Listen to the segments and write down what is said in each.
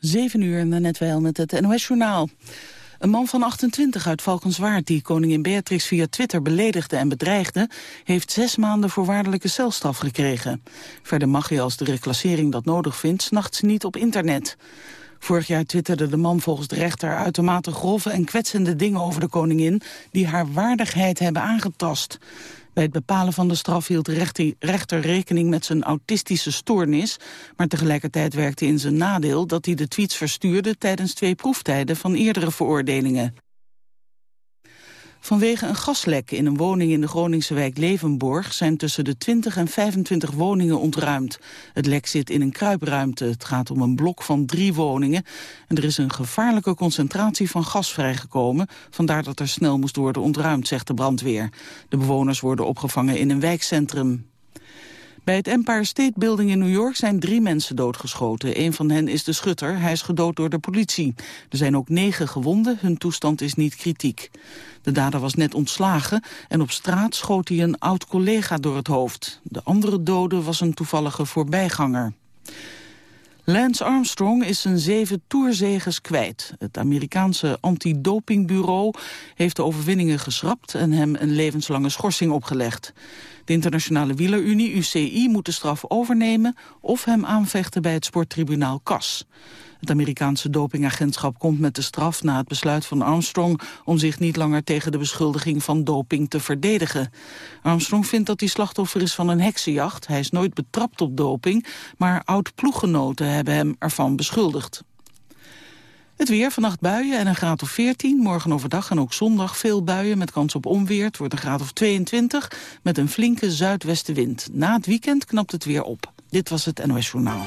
7 uur, net wel met het NOS-journaal. Een man van 28 uit Valkenswaard die koningin Beatrix via Twitter beledigde en bedreigde, heeft zes maanden voorwaardelijke celstraf gekregen. Verder mag hij als de reclassering dat nodig vindt, s'nachts niet op internet. Vorig jaar twitterde de man volgens de rechter uitermate grove en kwetsende dingen over de koningin die haar waardigheid hebben aangetast. Bij het bepalen van de straf hield rechter rekening met zijn autistische stoornis, maar tegelijkertijd werkte in zijn nadeel dat hij de tweets verstuurde tijdens twee proeftijden van eerdere veroordelingen. Vanwege een gaslek in een woning in de Groningse wijk Levenborg zijn tussen de 20 en 25 woningen ontruimd. Het lek zit in een kruipruimte. Het gaat om een blok van drie woningen. En er is een gevaarlijke concentratie van gas vrijgekomen. Vandaar dat er snel moest worden ontruimd, zegt de brandweer. De bewoners worden opgevangen in een wijkcentrum. Bij het Empire State Building in New York zijn drie mensen doodgeschoten. Een van hen is de schutter. Hij is gedood door de politie. Er zijn ook negen gewonden. Hun toestand is niet kritiek. De dader was net ontslagen en op straat schoot hij een oud-collega door het hoofd. De andere dode was een toevallige voorbijganger. Lance Armstrong is zijn zeven toerzeges kwijt. Het Amerikaanse antidopingbureau heeft de overwinningen geschrapt... en hem een levenslange schorsing opgelegd. De Internationale Wielerunie, UCI, moet de straf overnemen... of hem aanvechten bij het sporttribunaal CAS. Het Amerikaanse dopingagentschap komt met de straf na het besluit van Armstrong om zich niet langer tegen de beschuldiging van doping te verdedigen. Armstrong vindt dat hij slachtoffer is van een heksenjacht. Hij is nooit betrapt op doping, maar oud-ploeggenoten hebben hem ervan beschuldigd. Het weer, vannacht buien en een graad of 14. Morgen overdag en ook zondag veel buien met kans op onweer. Het wordt een graad of 22 met een flinke zuidwestenwind. Na het weekend knapt het weer op. Dit was het NOS Journaal.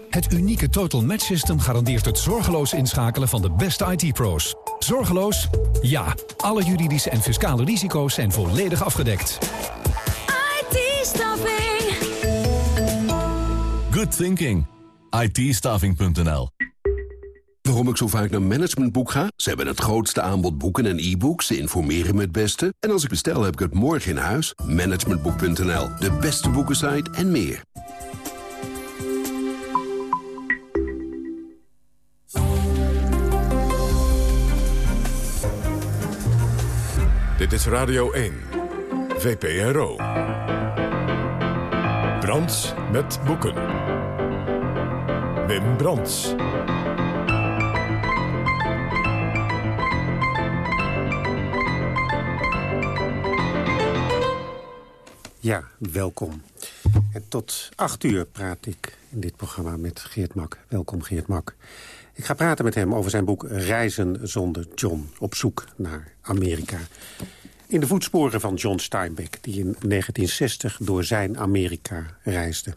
Het unieke Total Match System garandeert het zorgeloos inschakelen van de beste IT-pro's. Zorgeloos? Ja. Alle juridische en fiscale risico's zijn volledig afgedekt. IT-staffing. Good thinking. it Waarom ik zo vaak naar Managementboek ga? Ze hebben het grootste aanbod boeken en e-books. Ze informeren me het beste. En als ik bestel, heb ik het morgen in huis. Managementboek.nl, de beste boekensite en meer. Dit is Radio 1, VPRO. Brands met boeken. Wim Brands. Ja, welkom. En tot acht uur praat ik in dit programma met Geert Mak. Welkom, Geert Mak. Ik ga praten met hem over zijn boek Reizen zonder John. Op zoek naar Amerika. In de voetsporen van John Steinbeck, die in 1960 door zijn Amerika reisde.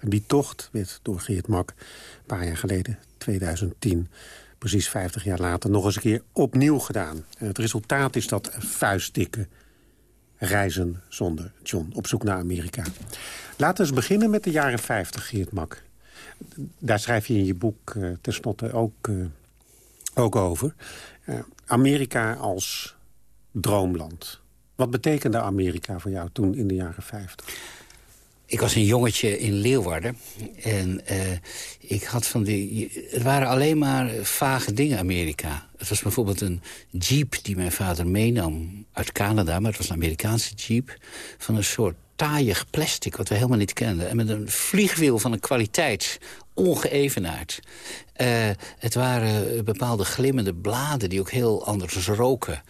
die tocht werd door Geert Mak een paar jaar geleden, 2010 precies 50 jaar later, nog eens een keer opnieuw gedaan. Het resultaat is dat vuistdikke reizen zonder John op zoek naar Amerika. Laten we eens beginnen met de jaren 50, Geert Mak daar schrijf je in je boek uh, tenslotte ook, uh, ook over. Uh, Amerika als droomland. Wat betekende Amerika voor jou toen in de jaren 50? Ik was een jongetje in Leeuwarden. En ik had van die... Het waren alleen maar vage dingen, Amerika. Het was bijvoorbeeld een jeep die mijn vader meenam uit Canada. Maar het was een Amerikaanse jeep. Van een soort taaiig plastic, wat we helemaal niet kenden. En met een vliegwiel van een kwaliteit ongeëvenaard. Uh, het waren bepaalde glimmende bladen die ook heel anders roken.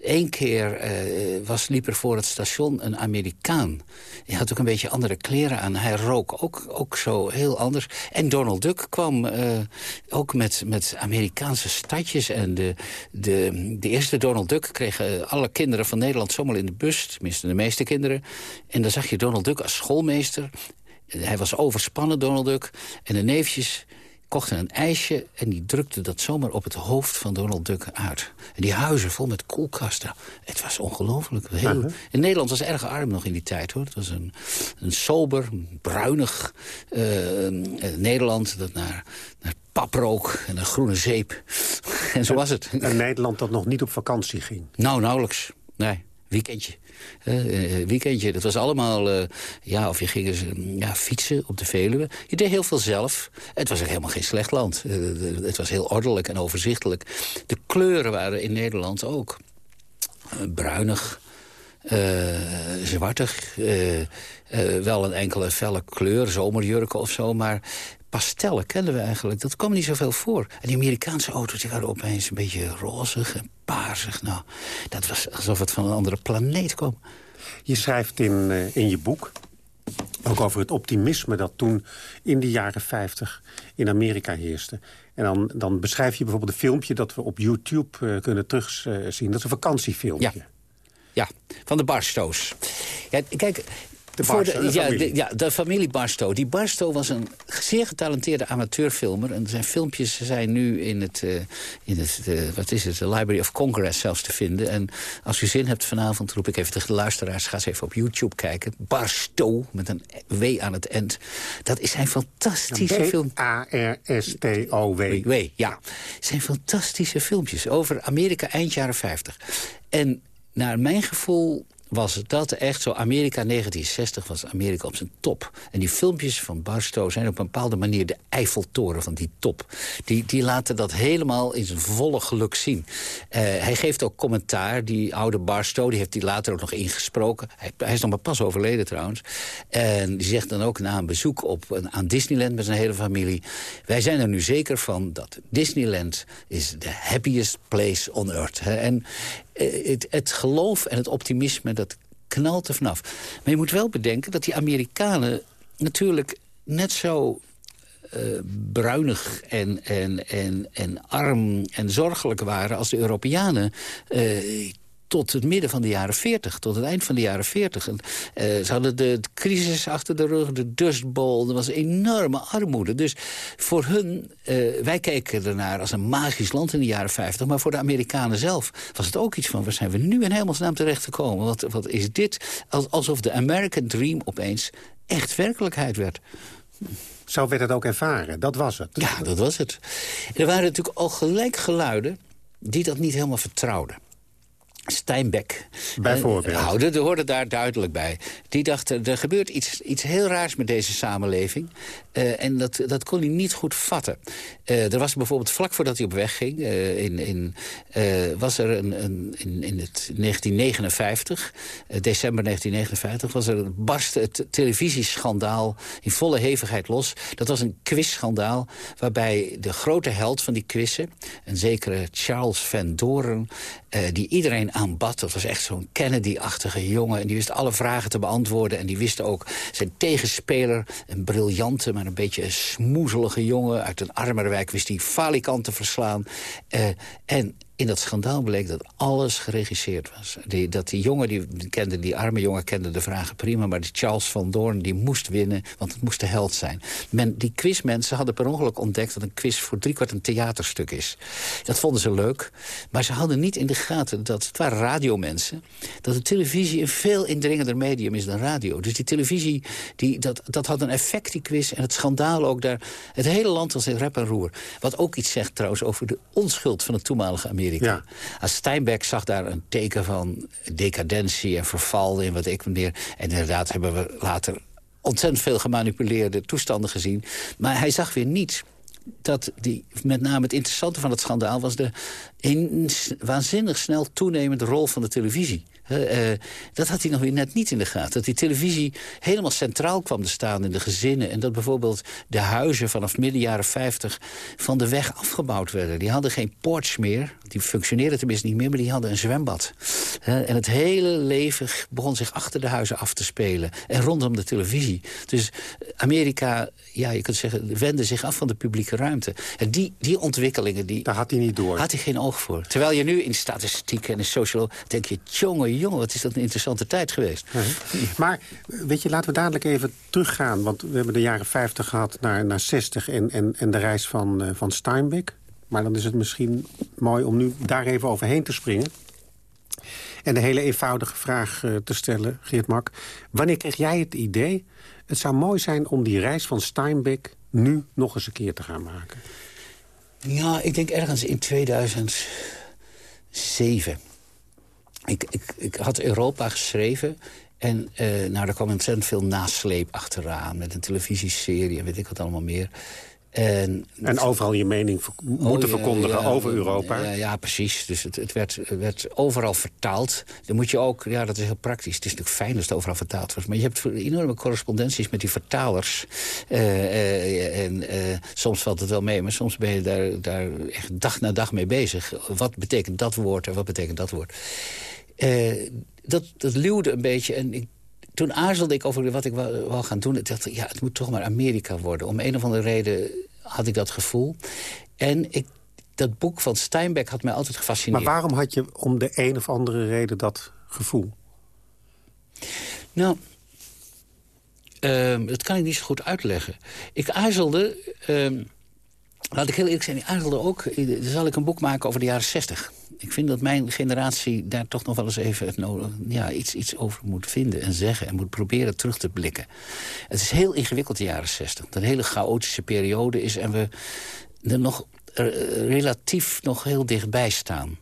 Eén eh, keer was, liep er voor het station een Amerikaan. Hij had ook een beetje andere kleren aan. Hij rook ook, ook zo heel anders. En Donald Duck kwam ook met, met Amerikaanse stadjes. En de, de, de eerste Donald Duck kregen alle kinderen van Nederland zomaar in de bus. Tenminste, de meeste kinderen. En dan zag je Donald Duck als schoolmeester. Hij was overspannen, Donald Duck. En de neefjes kochten een ijsje en die drukten dat zomaar op het hoofd van Donald Duck uit. En die huizen vol met koelkasten. Het was ongelooflijk. Heel... In Nederland was erg arm nog in die tijd, hoor. Het was een, een sober, bruinig uh, Nederland dat naar, naar paprook en een groene zeep. en zo was het. Een Nederland dat nog niet op vakantie ging. Nou, nauwelijks. Nee, weekendje. Uh, weekendje, dat was allemaal... Uh, ja, of je ging eens ja, fietsen op de Veluwe. Je deed heel veel zelf. Het was ook helemaal geen slecht land. Uh, het was heel ordelijk en overzichtelijk. De kleuren waren in Nederland ook. bruinig, zwartig. wel een enkele felle kleur, zomerjurken of zo. Maar pastellen kenden we eigenlijk. Dat kwam niet zoveel voor. En die Amerikaanse auto's die waren opeens een beetje rozig en paarsig. Nou, dat was alsof het van een andere planeet kwam. Je schrijft in, uh, in je boek ook over het optimisme dat toen in de jaren 50 in Amerika heerste. En dan, dan beschrijf je bijvoorbeeld een filmpje dat we op YouTube uh, kunnen terugzien. dat is een vakantiefilmpje. Ja. Ja, van de Barstows. Ja, kijk, de, Voor de, ja, de, ja, de familie Barstow. Die Barstow was een zeer getalenteerde amateurfilmer. En zijn filmpjes zijn nu in het, uh, in het uh, wat is het, de Library of Congress zelfs te vinden. En als u zin hebt vanavond, roep ik even tegen de luisteraars... ga eens even op YouTube kijken. Barstow, met een W aan het eind. Dat is zijn fantastische film. A-R-S-T-O-W. W, ja. zijn fantastische filmpjes over Amerika eind jaren 50. En naar mijn gevoel was dat echt zo. Amerika 1960 was Amerika op zijn top. En die filmpjes van Barstow zijn op een bepaalde manier de Eiffeltoren van die top. Die, die laten dat helemaal in zijn volle geluk zien. Uh, hij geeft ook commentaar. Die oude Barstow, die heeft hij later ook nog ingesproken. Hij, hij, is nog maar pas overleden trouwens. En die zegt dan ook na een bezoek op, aan Disneyland met zijn hele familie... wij zijn er nu zeker van dat Disneyland is de happiest place on earth. En eh, het, het geloof en het optimisme, dat knalt er vanaf. Maar je moet wel bedenken dat die Amerikanen natuurlijk net zo uh, bruinig en, en, en, en arm en zorgelijk waren als de Europeanen. Uh, tot het midden van de jaren 40, tot het eind van de jaren 40. En, uh, ze hadden de, de, crisis achter de rug, de Dust Bowl, er was enorme armoede. Dus voor hun, uh, wij keken ernaar als een magisch land in de jaren 50... maar voor de Amerikanen zelf was het ook iets van... waar zijn we nu in hemelsnaam terecht gekomen? Wat, wat is dit? alsof de American Dream opeens echt werkelijkheid werd. Zo werd het ook ervaren, dat was het. Ja, dat was het. Er waren natuurlijk al gelijk geluiden die dat niet helemaal vertrouwden. Steinbeck. Bijvoorbeeld. Nou, dat hoorde daar duidelijk bij. Die dacht, er gebeurt iets, iets heel raars met deze samenleving. Uh, en dat, dat kon hij niet goed vatten. Uh, er was bijvoorbeeld vlak voordat hij op weg ging... Uh, in, in, was er een, een, in, in het 1959, december 1959... was er barst het televisieschandaal in volle hevigheid los. Dat was een quizschandaal waarbij de grote held van die quizzen... een zekere Charles Van Doren, die iedereen aanbad. Dat was echt zo'n Kennedy-achtige jongen. En die wist alle vragen te beantwoorden. En die wist ook zijn tegenspeler, een briljante... een beetje een smoezelige jongen uit een armere wijk... wist hij falikant te verslaan. Uh, en in dat schandaal bleek dat alles geregisseerd was. Dat die jongen, die, kende, die arme jongen kende de vragen prima... maar die Charles van Doorn die moest winnen, want het moest de held zijn. Men, die quizmensen hadden per ongeluk ontdekt... dat een quiz voor driekwart een theaterstuk is. Dat vonden ze leuk, maar ze hadden niet in de gaten... dat het waren radiomensen... dat de televisie een veel indringender medium is dan radio. Dus die televisie, die, dat, dat had een effect, die quiz... en het schandaal ook daar. Het hele land was in rep en roer. Wat ook iets zegt trouwens over de onschuld van het toenmalige Amerika. Ja. Als Steinbeck zag daar een teken van decadentie en verval in wat ik meneer. En inderdaad hebben we later ontzettend veel gemanipuleerde toestanden gezien. Maar hij zag weer niets dat die, met name het interessante van het schandaal... was de in, waanzinnig snel toenemende rol van de televisie. Uh, dat had hij nog weer net niet in de gaten. Dat die televisie helemaal centraal kwam te staan in de gezinnen. En dat bijvoorbeeld de huizen vanaf midden jaren 50 van de weg afgebouwd werden. Die hadden geen porch meer. Die functioneerden tenminste niet meer, maar die hadden een zwembad. Uh, en het hele leven begon zich achter de huizen af te spelen. En rondom de televisie. Dus Amerika, ja, je kunt zeggen, wende zich af van de publieke ruimte. En die, die ontwikkelingen... Die, Daar had hij niet door. Had hij geen oog voor. Terwijl je nu in statistiek en in social... denk je, jongen, jongen, wat is dat een interessante tijd geweest. Maar weet je, laten we dadelijk even teruggaan. Want we hebben de jaren 50 gehad naar, naar 60 en, en, en de reis van, uh, van Steinbeck. Maar dan is het misschien mooi om nu daar even overheen te springen. En de hele eenvoudige vraag uh, te stellen, Geert Mak. Wanneer kreeg jij het idee... het zou mooi zijn om die reis van Steinbeck nu nog eens een keer te gaan maken? Ja, ik denk ergens in 2007. Ik, ik, ik had Europa geschreven en uh, nou, daar kwam ontzettend veel nasleep achteraan... met een televisieserie en weet ik wat allemaal meer. En, en overal je mening moeten oh, verkondigen over Europa. Ja, ja, precies. Dus het, het werd, werd, overal vertaald. Dan moet je ook, ja, dat is heel praktisch. Het is natuurlijk fijn als het overal vertaald wordt. Maar je hebt enorme correspondenties met die vertalers. Uh, uh, en uh, soms valt het wel mee, maar soms ben je daar, daar echt dag na dag mee bezig. Wat betekent dat woord en wat betekent dat woord? dat, dat luwde een beetje en ik toen aarzelde ik over wat ik wou, gaan doen. Ik dacht, ja, het moet toch maar Amerika worden. Om een of andere reden had ik dat gevoel. En ik, dat boek van Steinbeck had mij altijd gefascineerd. Maar waarom had je om de een of andere reden dat gevoel? Nou, uh, dat kan ik niet zo goed uitleggen. Ik aarzelde... Uh, laat ik heel eerlijk zijn, ik aarzelde ook... Dan zal ik een boek maken over de jaren 60 ik vind dat mijn generatie daar toch nog wel eens even het nodig, ja, iets, iets over moet vinden en zeggen... en moet proberen terug te blikken. Het is heel ingewikkeld, de jaren zestig. Dat een hele chaotische periode is en we er nog relatief nog heel dichtbij staan.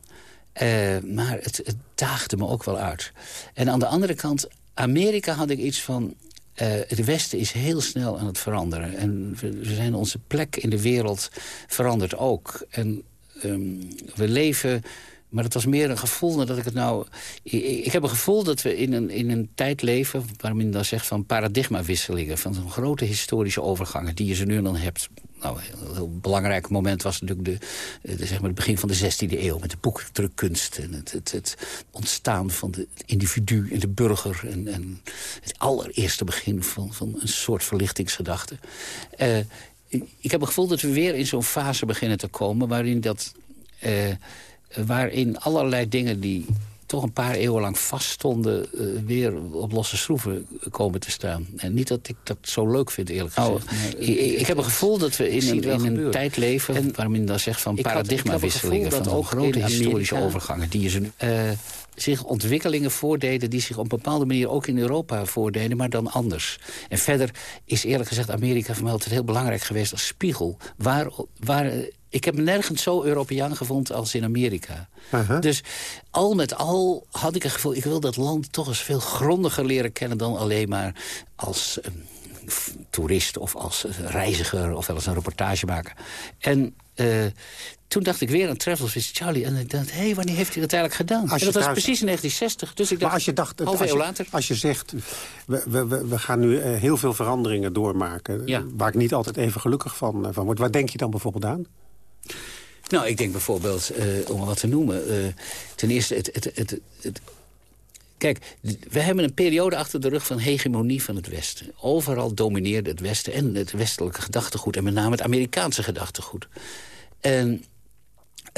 Uh, maar het, daagde me ook wel uit. En aan de andere kant, Amerika had ik iets van... Uh, het Westen is heel snel aan het veranderen. En we, zijn onze plek in de wereld verandert ook. En um, we leven... Maar het was meer een gevoel dat ik het nou... Ik, heb een gevoel dat we in een, in een tijd leven... waarin men dan zegt van paradigmawisselingen... van zo'n grote historische overgangen die je ze nu dan hebt. Nou, een heel belangrijk moment was natuurlijk de, de, zeg maar het begin van de 16e eeuw... met de boekdrukkunst en het, het, het ontstaan van de, het individu en de burger... En, en het allereerste begin van, van een soort verlichtingsgedachte. Uh, ik heb het gevoel dat we weer in zo'n fase beginnen te komen... waarin, dat, uh, waarin allerlei dingen die toch een paar eeuwen lang vaststonden... Uh, weer op losse schroeven komen te staan. En niet dat ik dat zo leuk vind, eerlijk oh, gezegd. ik, ik, heb een gevoel dat we in, een, in een tijd leven... En, waarin dan zegt van paradigmawisselingen... van ook grote historische overgangen... die je ze nu... Uh, zich ontwikkelingen voordeden die zich op een bepaalde manier ook in Europa voordeden, maar dan anders. En verder is eerlijk gezegd Amerika voor mij altijd heel belangrijk geweest als spiegel. Waar, waar, ik heb nergens zo Europeaan gevonden als in Amerika. Dus al met al had ik het gevoel... ik wil dat land toch eens veel grondiger leren kennen... dan alleen maar als um, toerist of als reiziger... of wel eens een reportage maken. En uh, toen dacht ik weer aan Travels with Charlie. En ik dacht, hé, hey, wanneer heeft hij dat eigenlijk gedaan? En dat was precies in 1960. Dus ik dacht, maar als je dacht, half eeuw later. Als je zegt, we, we, we gaan nu uh, heel veel veranderingen doormaken... Ja. waar ik niet altijd even gelukkig van, uh, van word. Waar denk je dan bijvoorbeeld aan? Nou, ik denk bijvoorbeeld, uh, om wat te noemen... ten eerste het, het, het, het Kijk, we hebben een periode achter de rug van hegemonie van het Westen. Overal domineerde het Westen en het westelijke gedachtegoed... en met name het Amerikaanse gedachtegoed. En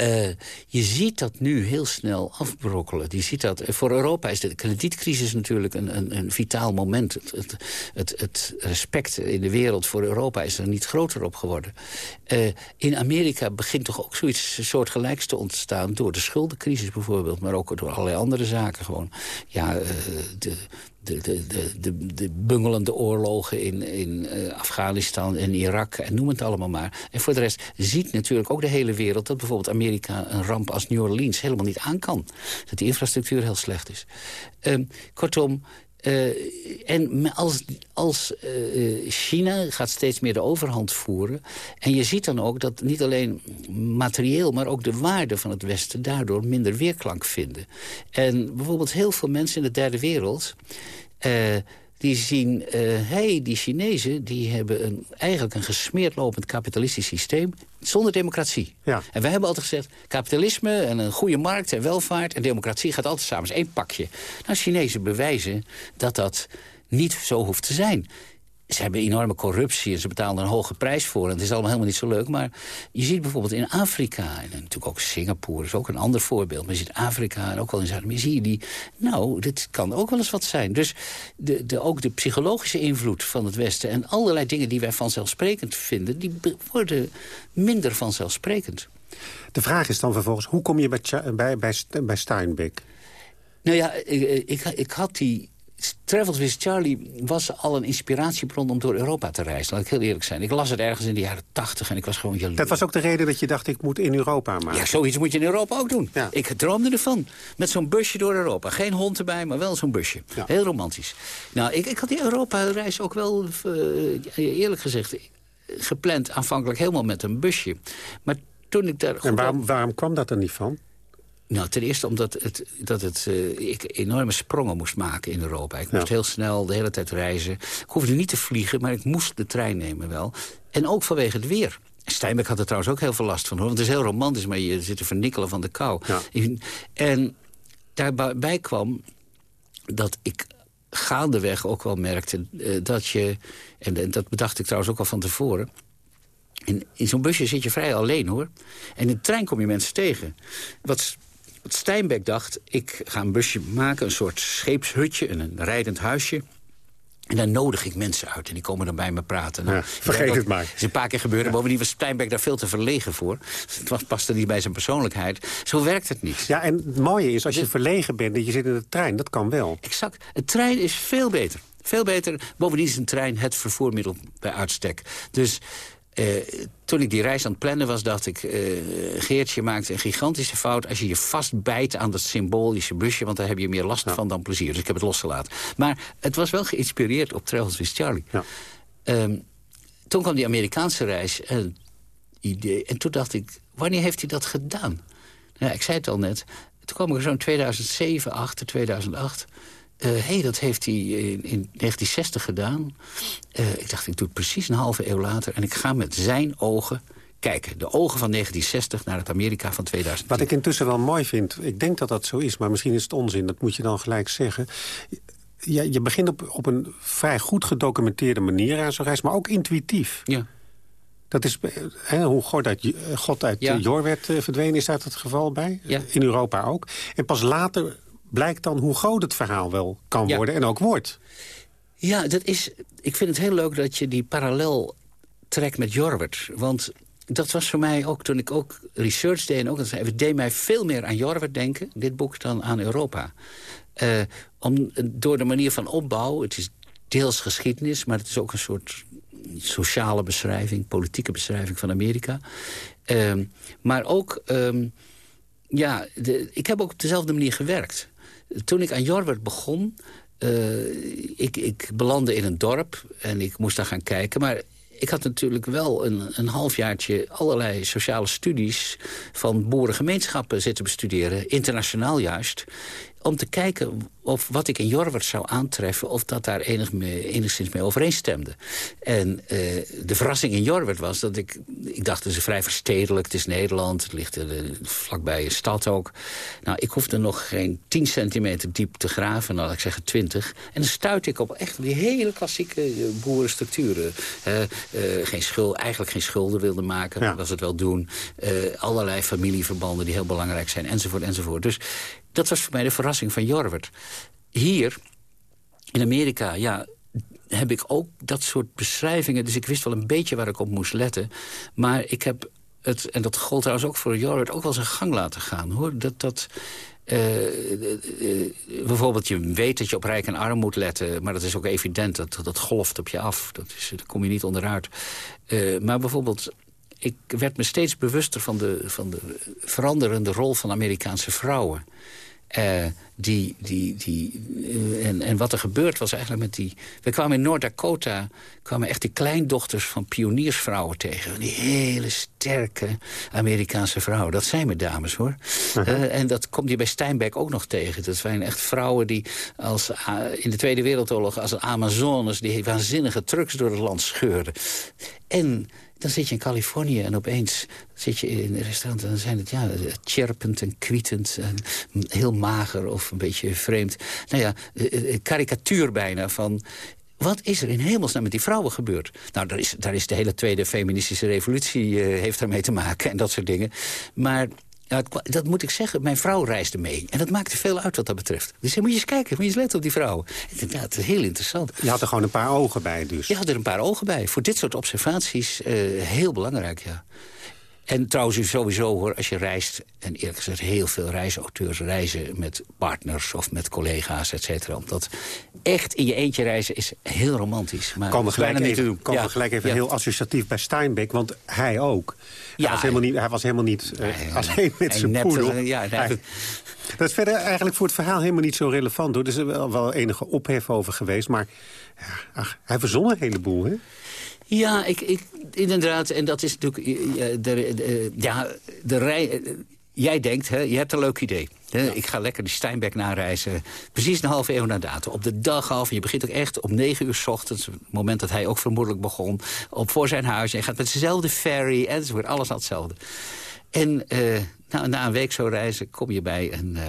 uh, je ziet dat nu heel snel afbrokkelen. Je ziet dat, voor Europa is de kredietcrisis natuurlijk een, een, een vitaal moment. Het, het, het, respect in de wereld voor Europa is er niet groter op geworden. Uh, in Amerika begint toch ook zoiets soortgelijks te ontstaan... door de schuldencrisis bijvoorbeeld, maar ook door allerlei andere zaken. Gewoon, ja, de, de, de, de, de, bungelende oorlogen in, in uh, Afghanistan en Irak en noem het allemaal maar. En voor de rest ziet natuurlijk ook de hele wereld... dat bijvoorbeeld Amerika een ramp als New Orleans helemaal niet aan kan. Dat die infrastructuur heel slecht is. Um, kortom, uh, en als, als uh, China gaat steeds meer de overhand voeren... en je ziet dan ook dat niet alleen materieel... maar ook de waarden van het Westen daardoor minder weerklank vinden. En bijvoorbeeld heel veel mensen in de derde wereld... die zien, hé, uh, hey, die Chinezen die hebben een, eigenlijk een gesmeerd lopend kapitalistisch systeem zonder democratie. Ja. En wij hebben altijd gezegd, kapitalisme en een goede markt en welvaart en democratie gaat altijd samen. is één pakje. Nou, Chinezen bewijzen dat dat niet zo hoeft te zijn. Ze hebben enorme corruptie en ze betalen een hoge prijs voor. En het is allemaal helemaal niet zo leuk. Maar je ziet bijvoorbeeld in Afrika, en natuurlijk ook Singapore is ook een ander voorbeeld. Maar je ziet Afrika en ook wel in Zuid-Amerika, zie je die... Nou, dit kan ook wel eens wat zijn. Dus de, de, ook de psychologische invloed van het Westen... en allerlei dingen die wij vanzelfsprekend vinden... die worden minder vanzelfsprekend. De vraag is dan vervolgens, hoe kom je bij, bij, bij, bij Steinbeck? Nou ja, ik, ik, ik had die Travels with Charlie was al een inspiratiebron om door Europa te reizen. Laat ik heel eerlijk zijn. Ik las het ergens in de jaren tachtig en ik was gewoon jaloers. Dat was ook de reden dat je dacht, ik moet in Europa maken? Ja, zoiets moet je in Europa ook doen. Ja. Ik droomde ervan. Met zo'n busje door Europa. Geen hond erbij, maar wel zo'n busje. Heel romantisch. Nou, ik, ik had die Europa-reis ook wel, uh, eerlijk gezegd... gepland aanvankelijk helemaal met een busje. Maar toen ik daar... En waarom, waarom kwam dat er niet van? Nou, ten eerste omdat het, dat het, uh, ik enorme sprongen moest maken in Europa. Ik moest heel snel de hele tijd reizen. Ik hoefde niet te vliegen, maar ik moest de trein nemen wel. En ook vanwege het weer. Steinbeck had er trouwens ook heel veel last van. Hoor, want het is heel romantisch, maar je zit te vernikkelen van de kou. Ja. En daarbij kwam dat ik gaandeweg ook wel merkte uh, dat je... En, dat bedacht ik trouwens ook al van tevoren... In, in zo'n busje zit je vrij alleen, hoor. En in de trein kom je mensen tegen. Wat Steinbeck dacht, ik ga een busje maken, een soort scheepshutje, een, rijdend huisje. En dan nodig ik mensen uit en die komen dan bij me praten. Nou, vergeet het maar. Het is een paar keer gebeurd. Bovendien was Steinbeck daar veel te verlegen voor. Het was, paste niet bij zijn persoonlijkheid. Zo werkt het niet. Ja, en het mooie is, als je verlegen bent en je zit in de trein, dat kan wel. Exact. Een trein is veel beter. Veel beter. Bovendien is een trein het vervoermiddel bij uitstek. Dus uh, toen ik die reis aan het plannen was, dacht ik... Uh, Geertje maakt een gigantische fout als je je vastbijt aan dat symbolische busje... want daar heb je meer last van dan plezier. Dus ik heb het losgelaten. Maar het was wel geïnspireerd op Travels with Charlie. Ja. Um, toen kwam die Amerikaanse reis en, idee, en toen dacht ik... wanneer heeft hij dat gedaan? Ja, ik zei het al net. Toen kwam ik er zo'n 2007, 8, 2008... Hé, uh, hey, dat heeft hij in, in 1960 gedaan. Uh, ik dacht, ik doe het precies een halve eeuw later... en ik ga met zijn ogen kijken. De ogen van 1960 naar het Amerika van 2010. Wat ik intussen wel mooi vind, ik denk dat dat zo is... maar misschien is het onzin, dat moet je dan gelijk zeggen... Je, je begint op, op een vrij goed gedocumenteerde manier aan zo'n reis... maar ook intuïtief. Ja. Dat is hè, hoe God uit, God uit ja. Jor werd verdwenen, is daar het geval bij. Ja. In Europa ook. En pas later blijkt dan hoe groot het verhaal wel kan worden en ook wordt. Ja, dat is, ik vind het heel leuk dat je die parallel trekt met Jorwert. Want dat was voor mij ook, toen ik ook research deed... en ook het deed mij veel meer aan Jorwert denken, dit boek, dan aan Europa. Uh, om, door de manier van opbouw, het is deels geschiedenis... maar het is ook een soort sociale beschrijving, politieke beschrijving van Amerika. Uh, maar ook, um, ja, de, ik heb ook op dezelfde manier gewerkt toen ik aan Jorwert begon... Uh, ik, ik belandde in een dorp en ik moest daar gaan kijken. Maar ik had natuurlijk wel een, een halfjaartje allerlei sociale studies... van boerengemeenschappen zitten bestuderen, internationaal juist om te kijken of wat ik in Jorwert zou aantreffen... of dat daar enig mee, enigszins mee overeenstemde. En uh, de verrassing in Jorwert was dat ik... Ik dacht, het is vrij verstedelijk, het is Nederland... het ligt er, uh, vlakbij een stad ook. Nou, ik hoefde nog geen 10 centimeter diep te graven, nou, ik zeggen 20. En dan stuitte ik op echt die hele klassieke uh, boerenstructuren. geen schuld, eigenlijk geen schulden wilde maken, ja. was het wel doen. allerlei familieverbanden die heel belangrijk zijn, enzovoort, enzovoort. Dus dat was voor mij de verrassing van Jorwert. Hier, in Amerika, ja, heb ik ook dat soort beschrijvingen. Dus ik wist wel een beetje waar ik op moest letten. Maar ik heb het, en dat gold trouwens ook voor Jorwert, ook wel zijn gang laten gaan. hoor. Dat, dat, uh, uh, bijvoorbeeld, je weet dat je op rijk en arm moet letten... maar dat is ook evident, dat, dat golft op je af. Dat is, daar kom je niet onderuit. Uh, maar bijvoorbeeld, ik werd me steeds bewuster van de, van de veranderende rol van Amerikaanse vrouwen... Uh, die, die, die, uh, en, en wat er gebeurd was eigenlijk met die... We kwamen in Noord-Dakota, kwamen echt die kleindochters van pioniersvrouwen tegen. Die hele sterke Amerikaanse vrouwen. Dat zijn mijn dames, hoor. Uh, en dat komt je bij Steinbeck ook nog tegen. Dat zijn echt vrouwen die als, in de Tweede Wereldoorlog... als Amazones die waanzinnige trucks door het land scheurden. En dan zit je in Californië en opeens zit je in een restaurant... en dan zijn het ja, chirpend en kwietend en heel mager of een beetje vreemd. Nou ja, karikatuur bijna van wat is er in hemelsnaam met die vrouwen gebeurd? Nou, daar is, daar is de hele tweede feministische revolutie uh, heeft daarmee te maken en dat soort dingen. Maar ja, dat moet ik zeggen, mijn vrouw reisde mee. En dat maakte veel uit wat dat betreft. Dus moet je eens kijken, moet je eens letten op die vrouw. Ik ja, het is heel interessant. Je had er gewoon een paar ogen bij dus? Je had er een paar ogen bij. Voor dit soort observaties uh, heel belangrijk, ja. En trouwens sowieso hoor, als je reist... en eerlijk gezegd heel veel reisauteurs reizen met partners... of met collega's, et cetera. Omdat echt in je eentje reizen is heel romantisch. Maar kan we gelijk even, kan ja, gelijk even heel associatief bij Steinbeck, want hij ook. Hij, ja, was, helemaal niet, hij was helemaal niet uh, alleen met zijn poedel. Ja, hij, dat is verder eigenlijk voor het verhaal helemaal niet zo relevant. Hoor. Er is wel, wel enige ophef over geweest, maar ja, ach, hij verzon een heleboel, hè? Ja, ik, ik, inderdaad. En dat is natuurlijk... De, de, ja, de rij... Jij denkt, hè, je hebt een leuk idee. Hè? Ik ga lekker die Steinbeck nareizen. Precies een halve eeuw na datum. Op de dag af. Je begint ook echt om negen uur s ochtends. Het moment dat hij ook vermoedelijk begon. Op voor zijn huis. En je gaat met dezelfde ferry. Enzovoort. Alles al hetzelfde. En uh, nou, na een week zo reizen kom je bij een... Uh,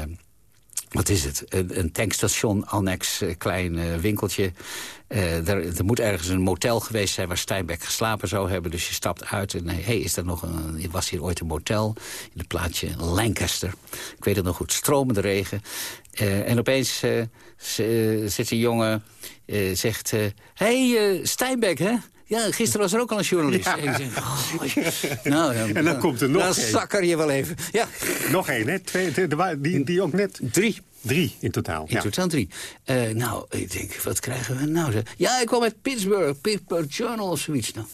wat is het? Een, een tankstation, annex, uh, klein winkeltje. Uh, er, er, moet ergens een motel geweest zijn waar Steinbeck geslapen zou hebben. Dus je stapt uit en hey, is er nog een... Was hier ooit een motel in het plaatsje Lancaster. Ik weet het nog goed, stromende regen. En opeens zit een jongen, zegt... Hé, hey, Steinbeck, hè? Ja, gisteren was er ook al een journalist. Ja. En, oh, nou, dan, en dan, komt er nog Dan zakker je wel even. Ja. Nog één, hè? Twee, die, die ook net... Drie. Drie in totaal. In totaal drie. Uh, nou, ik denk, wat krijgen we nou? Ja, ik kwam uit Pittsburgh, Pittsburgh Journal of zoiets. Nou.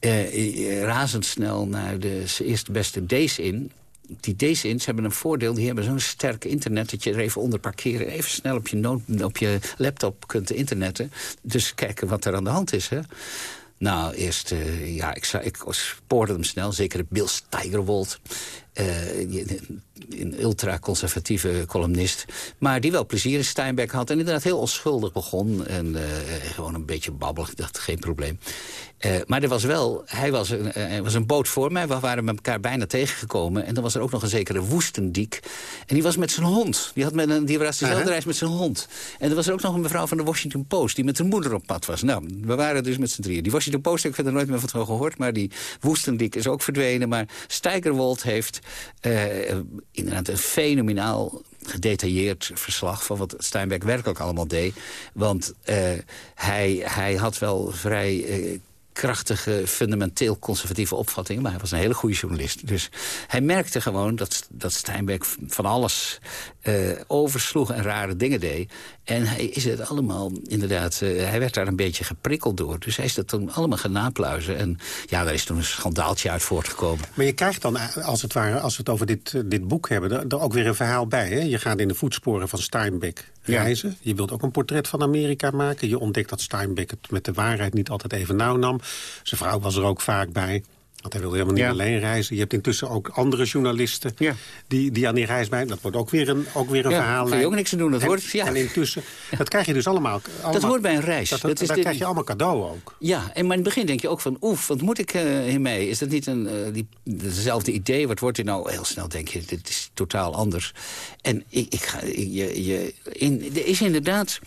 Uh, razendsnel naar de eerste beste days in. Die days ins hebben een voordeel. Die hebben zo'n sterk internet dat je er even onder parkeren... even snel op je, laptop kunt internetten. Dus kijken wat er aan de hand is. Hè. Nou, eerst, uh, ja, ik, ik spoorde hem snel. Zeker Bill Steigerwold. Uh, een ultra-conservatieve columnist. Maar die wel plezier in Steinbeck had. En inderdaad heel onschuldig begon. En uh, gewoon een beetje babbelig. Ik dacht, geen probleem. Uh, maar er was wel, hij was een, was een boot voor mij. We waren met elkaar bijna tegengekomen. En dan was er ook nog een zekere Woestendiek. En die was met zijn hond. Die, had met een, die was dezelfde reis met zijn hond. En er was er ook nog een mevrouw van de Washington Post... die met haar moeder op pad was. Nou, we waren dus met z'n drieën. Die Washington Post heb ik verder nooit meer van gehoord. Maar die Woestendiek is ook verdwenen. Maar Steigerwold heeft inderdaad een fenomenaal gedetailleerd verslag van wat Steinbeck werkelijk allemaal deed. Want uh, hij, hij had wel vrij uh, krachtige, fundamenteel conservatieve opvattingen. Maar hij was een hele goede journalist. Dus hij merkte gewoon dat, dat Steinbeck van alles uh, oversloeg en rare dingen deed. En hij is het allemaal, inderdaad, uh, hij werd daar een beetje geprikkeld door. Dus hij is dat toen allemaal gaan napluizen. En ja, daar is toen een schandaaltje uit voortgekomen. Maar je krijgt dan, als het ware, als we het over dit, dit boek hebben... er, ook weer een verhaal bij. Hè? Je gaat in de voetsporen van Steinbeck reizen. Ja. Je wilt ook een portret van Amerika maken. Je ontdekt dat Steinbeck het met de waarheid niet altijd even nauw nam. Zijn vrouw was er ook vaak bij. Want hij wilde helemaal niet alleen reizen. Je hebt intussen ook andere journalisten ja. die, die aan die reis bij. Dat wordt ook weer een, ook weer een ja, verhaal. Daar je ook niks te doen. Dat en, hoort, ja. en intussen, dat krijg je dus allemaal... allemaal dat hoort bij een reis. Dat, dat, dat, dat krijg je allemaal cadeau ook. Ja, en maar in het begin denk je ook van... oef, wat moet ik uh, hiermee? Is dat niet een, uh, die, dezelfde idee? Wat wordt dit nou? Heel snel denk je, dit is totaal anders. En ik, ik ga, je, je, in, er is inderdaad...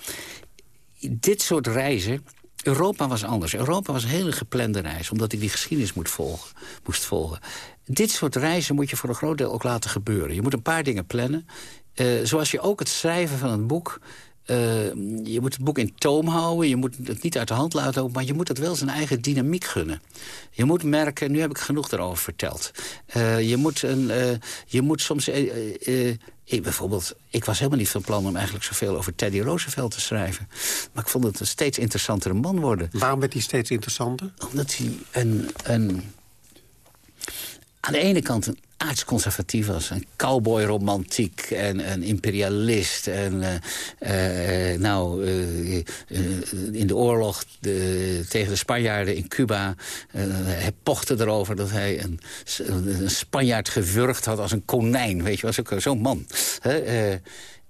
Dit soort reizen Europa was anders. Europa was een hele geplande reis, omdat ik die geschiedenis moet volgen, moest volgen. Dit soort reizen moet je voor een groot deel ook laten gebeuren. Je moet een paar dingen plannen. Uh, zoals je ook het schrijven van een boek... Uh, je moet het boek in toom houden, je moet het niet uit de hand laten lopen... maar je moet het wel zijn eigen dynamiek gunnen. Je moet merken, nu heb ik genoeg erover verteld. Uh, je, moet een, je moet soms ik, bijvoorbeeld, ik was helemaal niet van plan om eigenlijk zoveel over Teddy Roosevelt te schrijven. Maar ik vond het een steeds interessantere man worden. Waarom werd hij steeds interessanter? Omdat hij een, een, aan de ene kant een aardsconservatief was. Een cowboy-romantiek en een imperialist. En uh, uh, nou, uh, in de oorlog tegen de Spanjaarden in Cuba... hij pochte erover dat hij een, een Spanjaard gewurgd had als een konijn. Weet je, was ook zo'n man.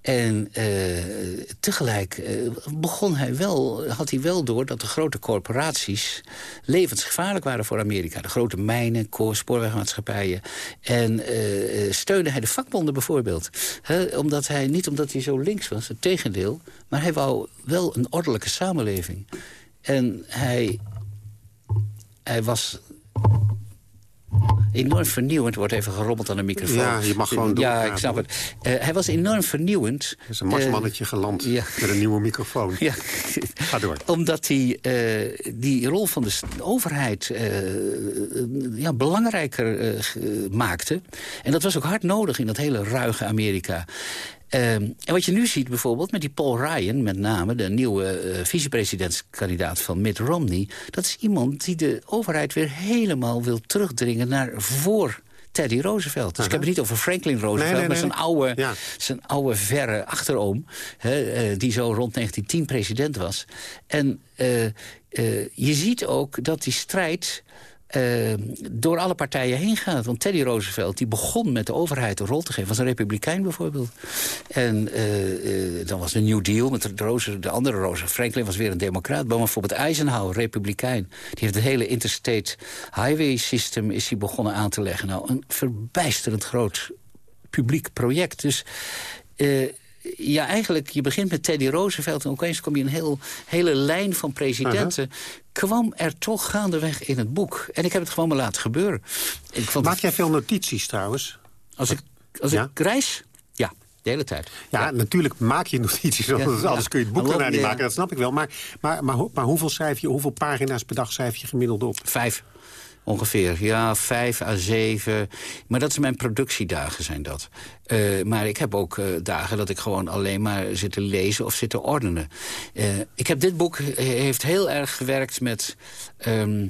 En uh, tegelijk uh, begon hij wel, had hij wel door dat de grote corporaties levensgevaarlijk waren voor Amerika. De grote mijnen, spoorwegmaatschappijen. En uh, steunde hij de vakbonden bijvoorbeeld. omdat hij, niet omdat hij zo links was, het tegendeel. Maar hij wou wel een ordelijke samenleving. En hij, hij was enorm vernieuwend. wordt even gerommeld aan de microfoon. Ja, je mag gewoon doen. Ja, ik snap het. Uh, hij was enorm vernieuwend. Er is een marsmannetje uh, geland ja. met een nieuwe microfoon. Ja. Ga door. Omdat hij uh, die rol van de overheid ja, belangrijker maakte. En dat was ook hard nodig in dat hele ruige Amerika. Um, en wat je nu ziet bijvoorbeeld met die Paul Ryan, met name... de nieuwe uh, vicepresidentskandidaat van Mitt Romney... dat is iemand die de overheid weer helemaal wil terugdringen naar voor Teddy Roosevelt. Dus ik heb het niet over Franklin Roosevelt... Nee, nee, maar zijn oude, ja. zijn oude verre achteroom... Hè, uh, die zo rond 1910 president was. En uh, je ziet ook dat die strijd uh, door alle partijen heen gaat. Want Teddy Roosevelt die begon met de overheid een rol te geven. was een republikein bijvoorbeeld. En uh, uh, dan was de New Deal met de, de andere Roosevelt. Franklin was weer een democraat. Maar bijvoorbeeld Eisenhower, republikein. Die heeft het hele interstate highway system is hij begonnen aan te leggen. Nou, een verbijsterend groot publiek project. Dus ja, eigenlijk, je begint met Teddy Roosevelt... en opeens kom je een heel, hele lijn van presidenten... Uh -huh. kwam er toch gaandeweg in het boek. En ik heb het gewoon maar laten gebeuren. Ik vond Maak het... jij veel notities trouwens? Als ik, als Ja? ik reis? Ja, de hele tijd. Ja, natuurlijk maak je notities, anders ja. kun je het boek daarna niet maken. Dat snap ik wel. Maar, maar, maar hoeveel, schrijf je, hoeveel pagina's per dag schrijf je gemiddeld op? Vijf. Ongeveer, ja, vijf à zeven. Maar dat zijn mijn productiedagen, zijn dat. Eh, maar ik heb ook eh, dagen dat ik gewoon alleen maar zit te lezen of zit te ordenen. Eh, ik heb dit boek, heeft heel erg gewerkt met... ehm,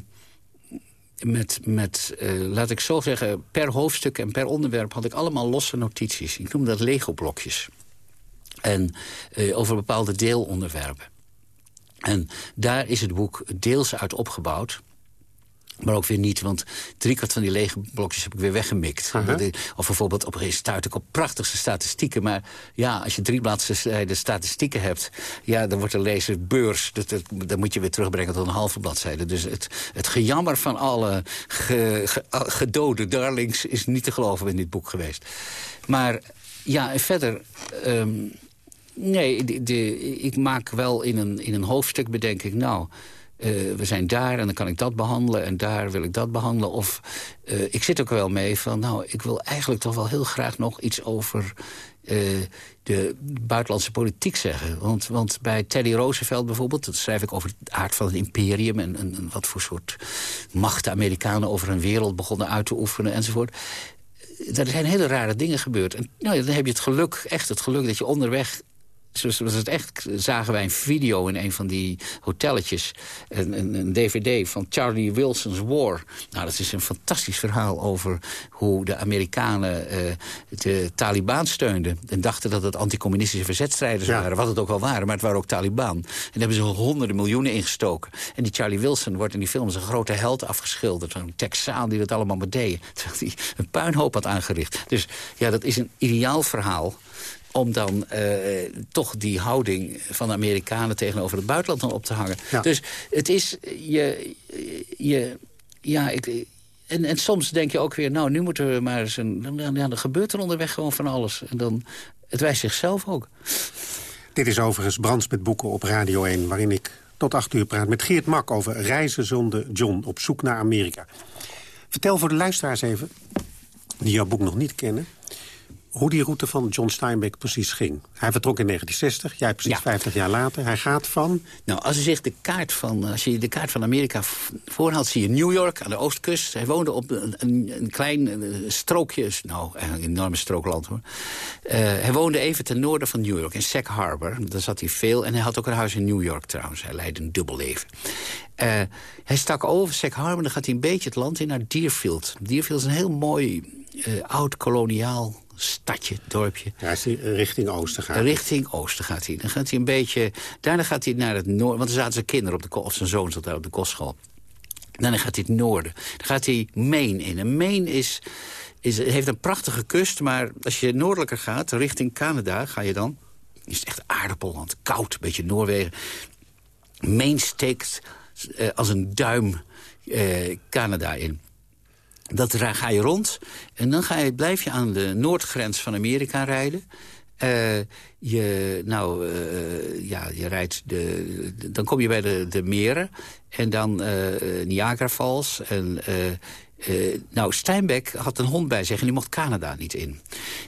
met, met laat ik zo zeggen, per hoofdstuk en per onderwerp... had ik allemaal losse notities. Ik noem dat Lego-blokjes. En over bepaalde deelonderwerpen. En daar is het boek deels uit opgebouwd. Maar ook weer niet, want driekwart van die lege blokjes heb ik weer weggemikt. Of bijvoorbeeld op een gegeven moment stuit ik op prachtigste statistieken. Maar ja, als je drie bladzijden statistieken hebt... ja, dan wordt de lezer beurs. Dat, dat, dan moet je weer terugbrengen tot een halve bladzijde. Dus het, het gejammer van alle ge, ge- gedode darlings... is niet te geloven in dit boek geweest. Maar ja, en verder... ehm, Nee, de, de- ik maak wel in een, in een hoofdstuk bedenk ik... nou, eh, we zijn daar en dan kan ik dat behandelen... en daar wil ik dat behandelen. Of eh, ik zit ook wel mee van... nou, ik wil eigenlijk toch wel heel graag nog iets over... eh, de buitenlandse politiek zeggen. Want, want bij Teddy Roosevelt bijvoorbeeld... dat schrijf ik over het aard van het imperium... en, en, wat voor soort macht de Amerikanen over hun wereld begonnen uit te oefenen enzovoort er zijn hele rare dingen gebeurd. En nou, ja, dan heb je het geluk, echt het geluk dat je onderweg... Zoals was het echt, zagen wij een video in een van die hotelletjes. Een, een, een dvd van Charlie Wilson's War. Nou, dat is een fantastisch verhaal over hoe de Amerikanen eh, de Taliban steunden. En dachten dat het anticommunistische verzetstrijders Ja. waren. Wat het ook wel waren, maar het waren ook Taliban. En daar hebben ze honderden miljoenen ingestoken. En die Charlie Wilson wordt in die film als een grote held afgeschilderd. Een Texaan die dat allemaal maar deed. Terwijl hij een puinhoop had aangericht. Dus ja, dat is een ideaal verhaal om dan eh, toch die houding van de Amerikanen tegenover het buitenland dan op te hangen. Ja. Dus het is je... je ja, ik, en, en soms denk je ook weer, nou, nu moeten we maar eens... Een, dan, ja, dan gebeurt er onderweg gewoon van alles. En dan, het wijst zichzelf ook. Dit is overigens Brands met boeken op Radio 1... waarin ik tot acht uur praat met Geert Mak over reizen zonder John... op zoek naar Amerika. Vertel voor de luisteraars even, die jouw boek nog niet kennen... hoe die route van John Steinbeck precies ging. Hij vertrok in 1960, jij precies Ja. 50 jaar later. Hij gaat van... Nou, als je zich de kaart van, als je de kaart van Amerika voorhaalt, zie je New York aan de oostkust. Hij woonde op een, een, klein eh, strookje, nou, eigenlijk een enorme strookland hoor. Eh, hij woonde even ten noorden van New York, in Sac Harbor. Daar zat hij veel en hij had ook een huis in New York trouwens. Hij leidde een dubbel leven. Eh, hij stak over Sac Harbor, dan gaat hij een beetje het land in naar Deerfield. Deerfield is een heel mooi eh, oud-koloniaal stadje, dorpje. Ja, hij is richting Oosten gaan. Richting oosten gaat hij. Dan gaat hij een beetje... Daarna gaat hij naar het noorden... Want er zaten zijn kinderen op de of zijn zoon zat daar op de kostschool. Daarna gaat hij het noorden. Dan gaat hij Maine in. En Maine is, is, heeft een prachtige kust... maar als je noordelijker gaat, richting Canada, ga je dan... is het echt aardappelland, koud, een beetje Noorwegen. Maine steekt eh, als een duim eh, Canada in. Dat ga je rond en dan ga je, blijf je aan de noordgrens van Amerika rijden. Uh, je, nou, uh, ja, je rijdt de, dan kom je bij de, de meren en dan uh, Niagara Falls en uh, nou, Steinbeck had een hond bij zich en die mocht Canada niet in.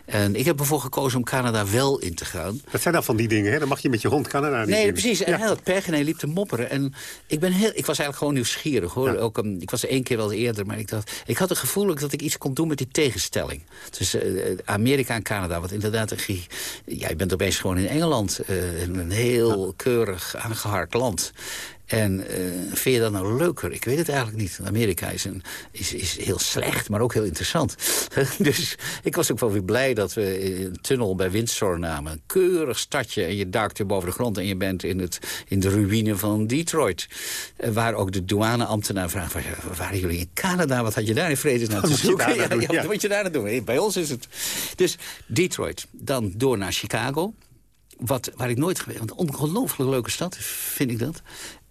En ik heb ervoor gekozen om Canada wel in te gaan. Dat zijn dan van die dingen, hè? Dan mag je met je hond Canada niet nee, in. precies. En hij had pech en hij liep te mopperen. En ik, ben heel, ik was eigenlijk gewoon nieuwsgierig, hoor. Ook, um, ik was er één keer wel eerder, maar ik dacht... Ik had het gevoel dat ik iets kon doen met die tegenstelling. Tussen uh, Amerika en Canada, wat inderdaad... Een, ja, je bent opeens gewoon in Engeland. Uh, een heel keurig aangeharkt land. En uh, vind je dat nou leuker? Ik weet het eigenlijk niet. Amerika is, een, is, is heel slecht, maar ook heel interessant. dus ik was ook wel weer blij dat we een tunnel bij Windsor namen. Een keurig stadje en je duikt weer boven de grond... en je bent in, het, in de ruïne van Detroit. Uh, waar ook de douaneambtenaar vraagt... Waar, waren jullie in Canada? Wat had je daar in vredesnaam te zoeken? Ja, ja, wat moet je daar doen? Hey, bij ons is het... Dus Detroit, dan door naar Chicago... Wat, waar ik nooit geweest ben. Een ongelooflijk leuke stad, vind ik dat.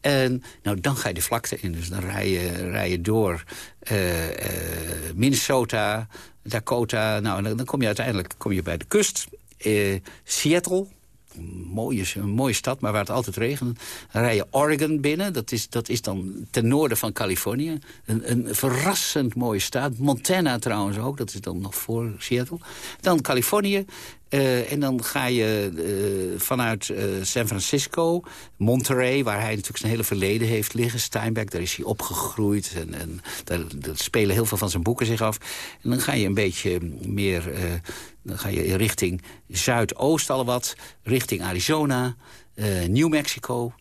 En nou, dan ga je de vlakte in. Dus dan rij je, rij je door uh, uh, Minnesota, Dakota. Nou, dan, kom je uiteindelijk kom je bij de kust. Uh, Seattle, een mooie, een mooie stad, maar waar het altijd regent. Dan rij je Oregon binnen. Dat is, dat is dan ten noorden van Californië. Een, een verrassend mooie staat. Montana trouwens ook, dat is dan nog voor Seattle. Dan Californië. Uh, en dan ga je uh, vanuit uh, San Francisco, Monterey... waar hij natuurlijk zijn hele verleden heeft liggen. Steinbeck, daar is hij opgegroeid. En, en daar, daar, spelen heel veel van zijn boeken zich af. En dan ga je een beetje meer... dan ga je richting Zuidoost al wat, richting Arizona, New Mexico...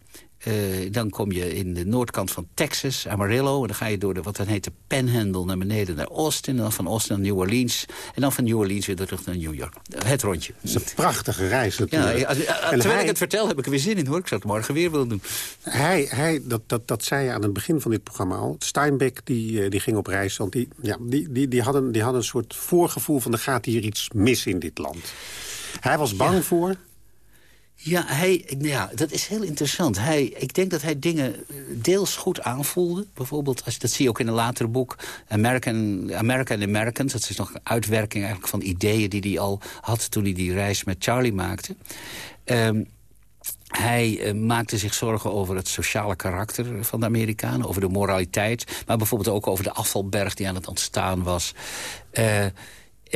Uh, dan kom je in de noordkant van Texas, Amarillo. En dan ga je door de, wat dan heet de Panhandle naar beneden naar Austin. En dan van Austin naar New Orleans. En dan van New Orleans weer terug naar New York. Het rondje. Dat is een prachtige reis. Ja, als, terwijl hij, ik het vertel heb ik er weer zin in hoor. Ik zou het morgen weer willen doen. Hij, hij dat, dat, dat zei je aan het begin van dit programma al. Steinbeck die, die ging op reis. Want die, ja, die, die, die, hadden, die hadden een soort voorgevoel van er gaat hier iets mis in dit land. Hij was bang ja. voor ja, hij, ja, dat is heel interessant. Hij, ik denk dat hij dingen deels goed aanvoelde. Bijvoorbeeld, als, dat zie je ook in een later boek... American, America and Americans. Dat is nog een uitwerking eigenlijk van ideeën die hij al had... toen hij die reis met Charlie maakte. Um, hij uh, maakte zich zorgen over het sociale karakter van de Amerikanen. Over de moraliteit. Maar bijvoorbeeld ook over de afvalberg die aan het ontstaan was. Uh,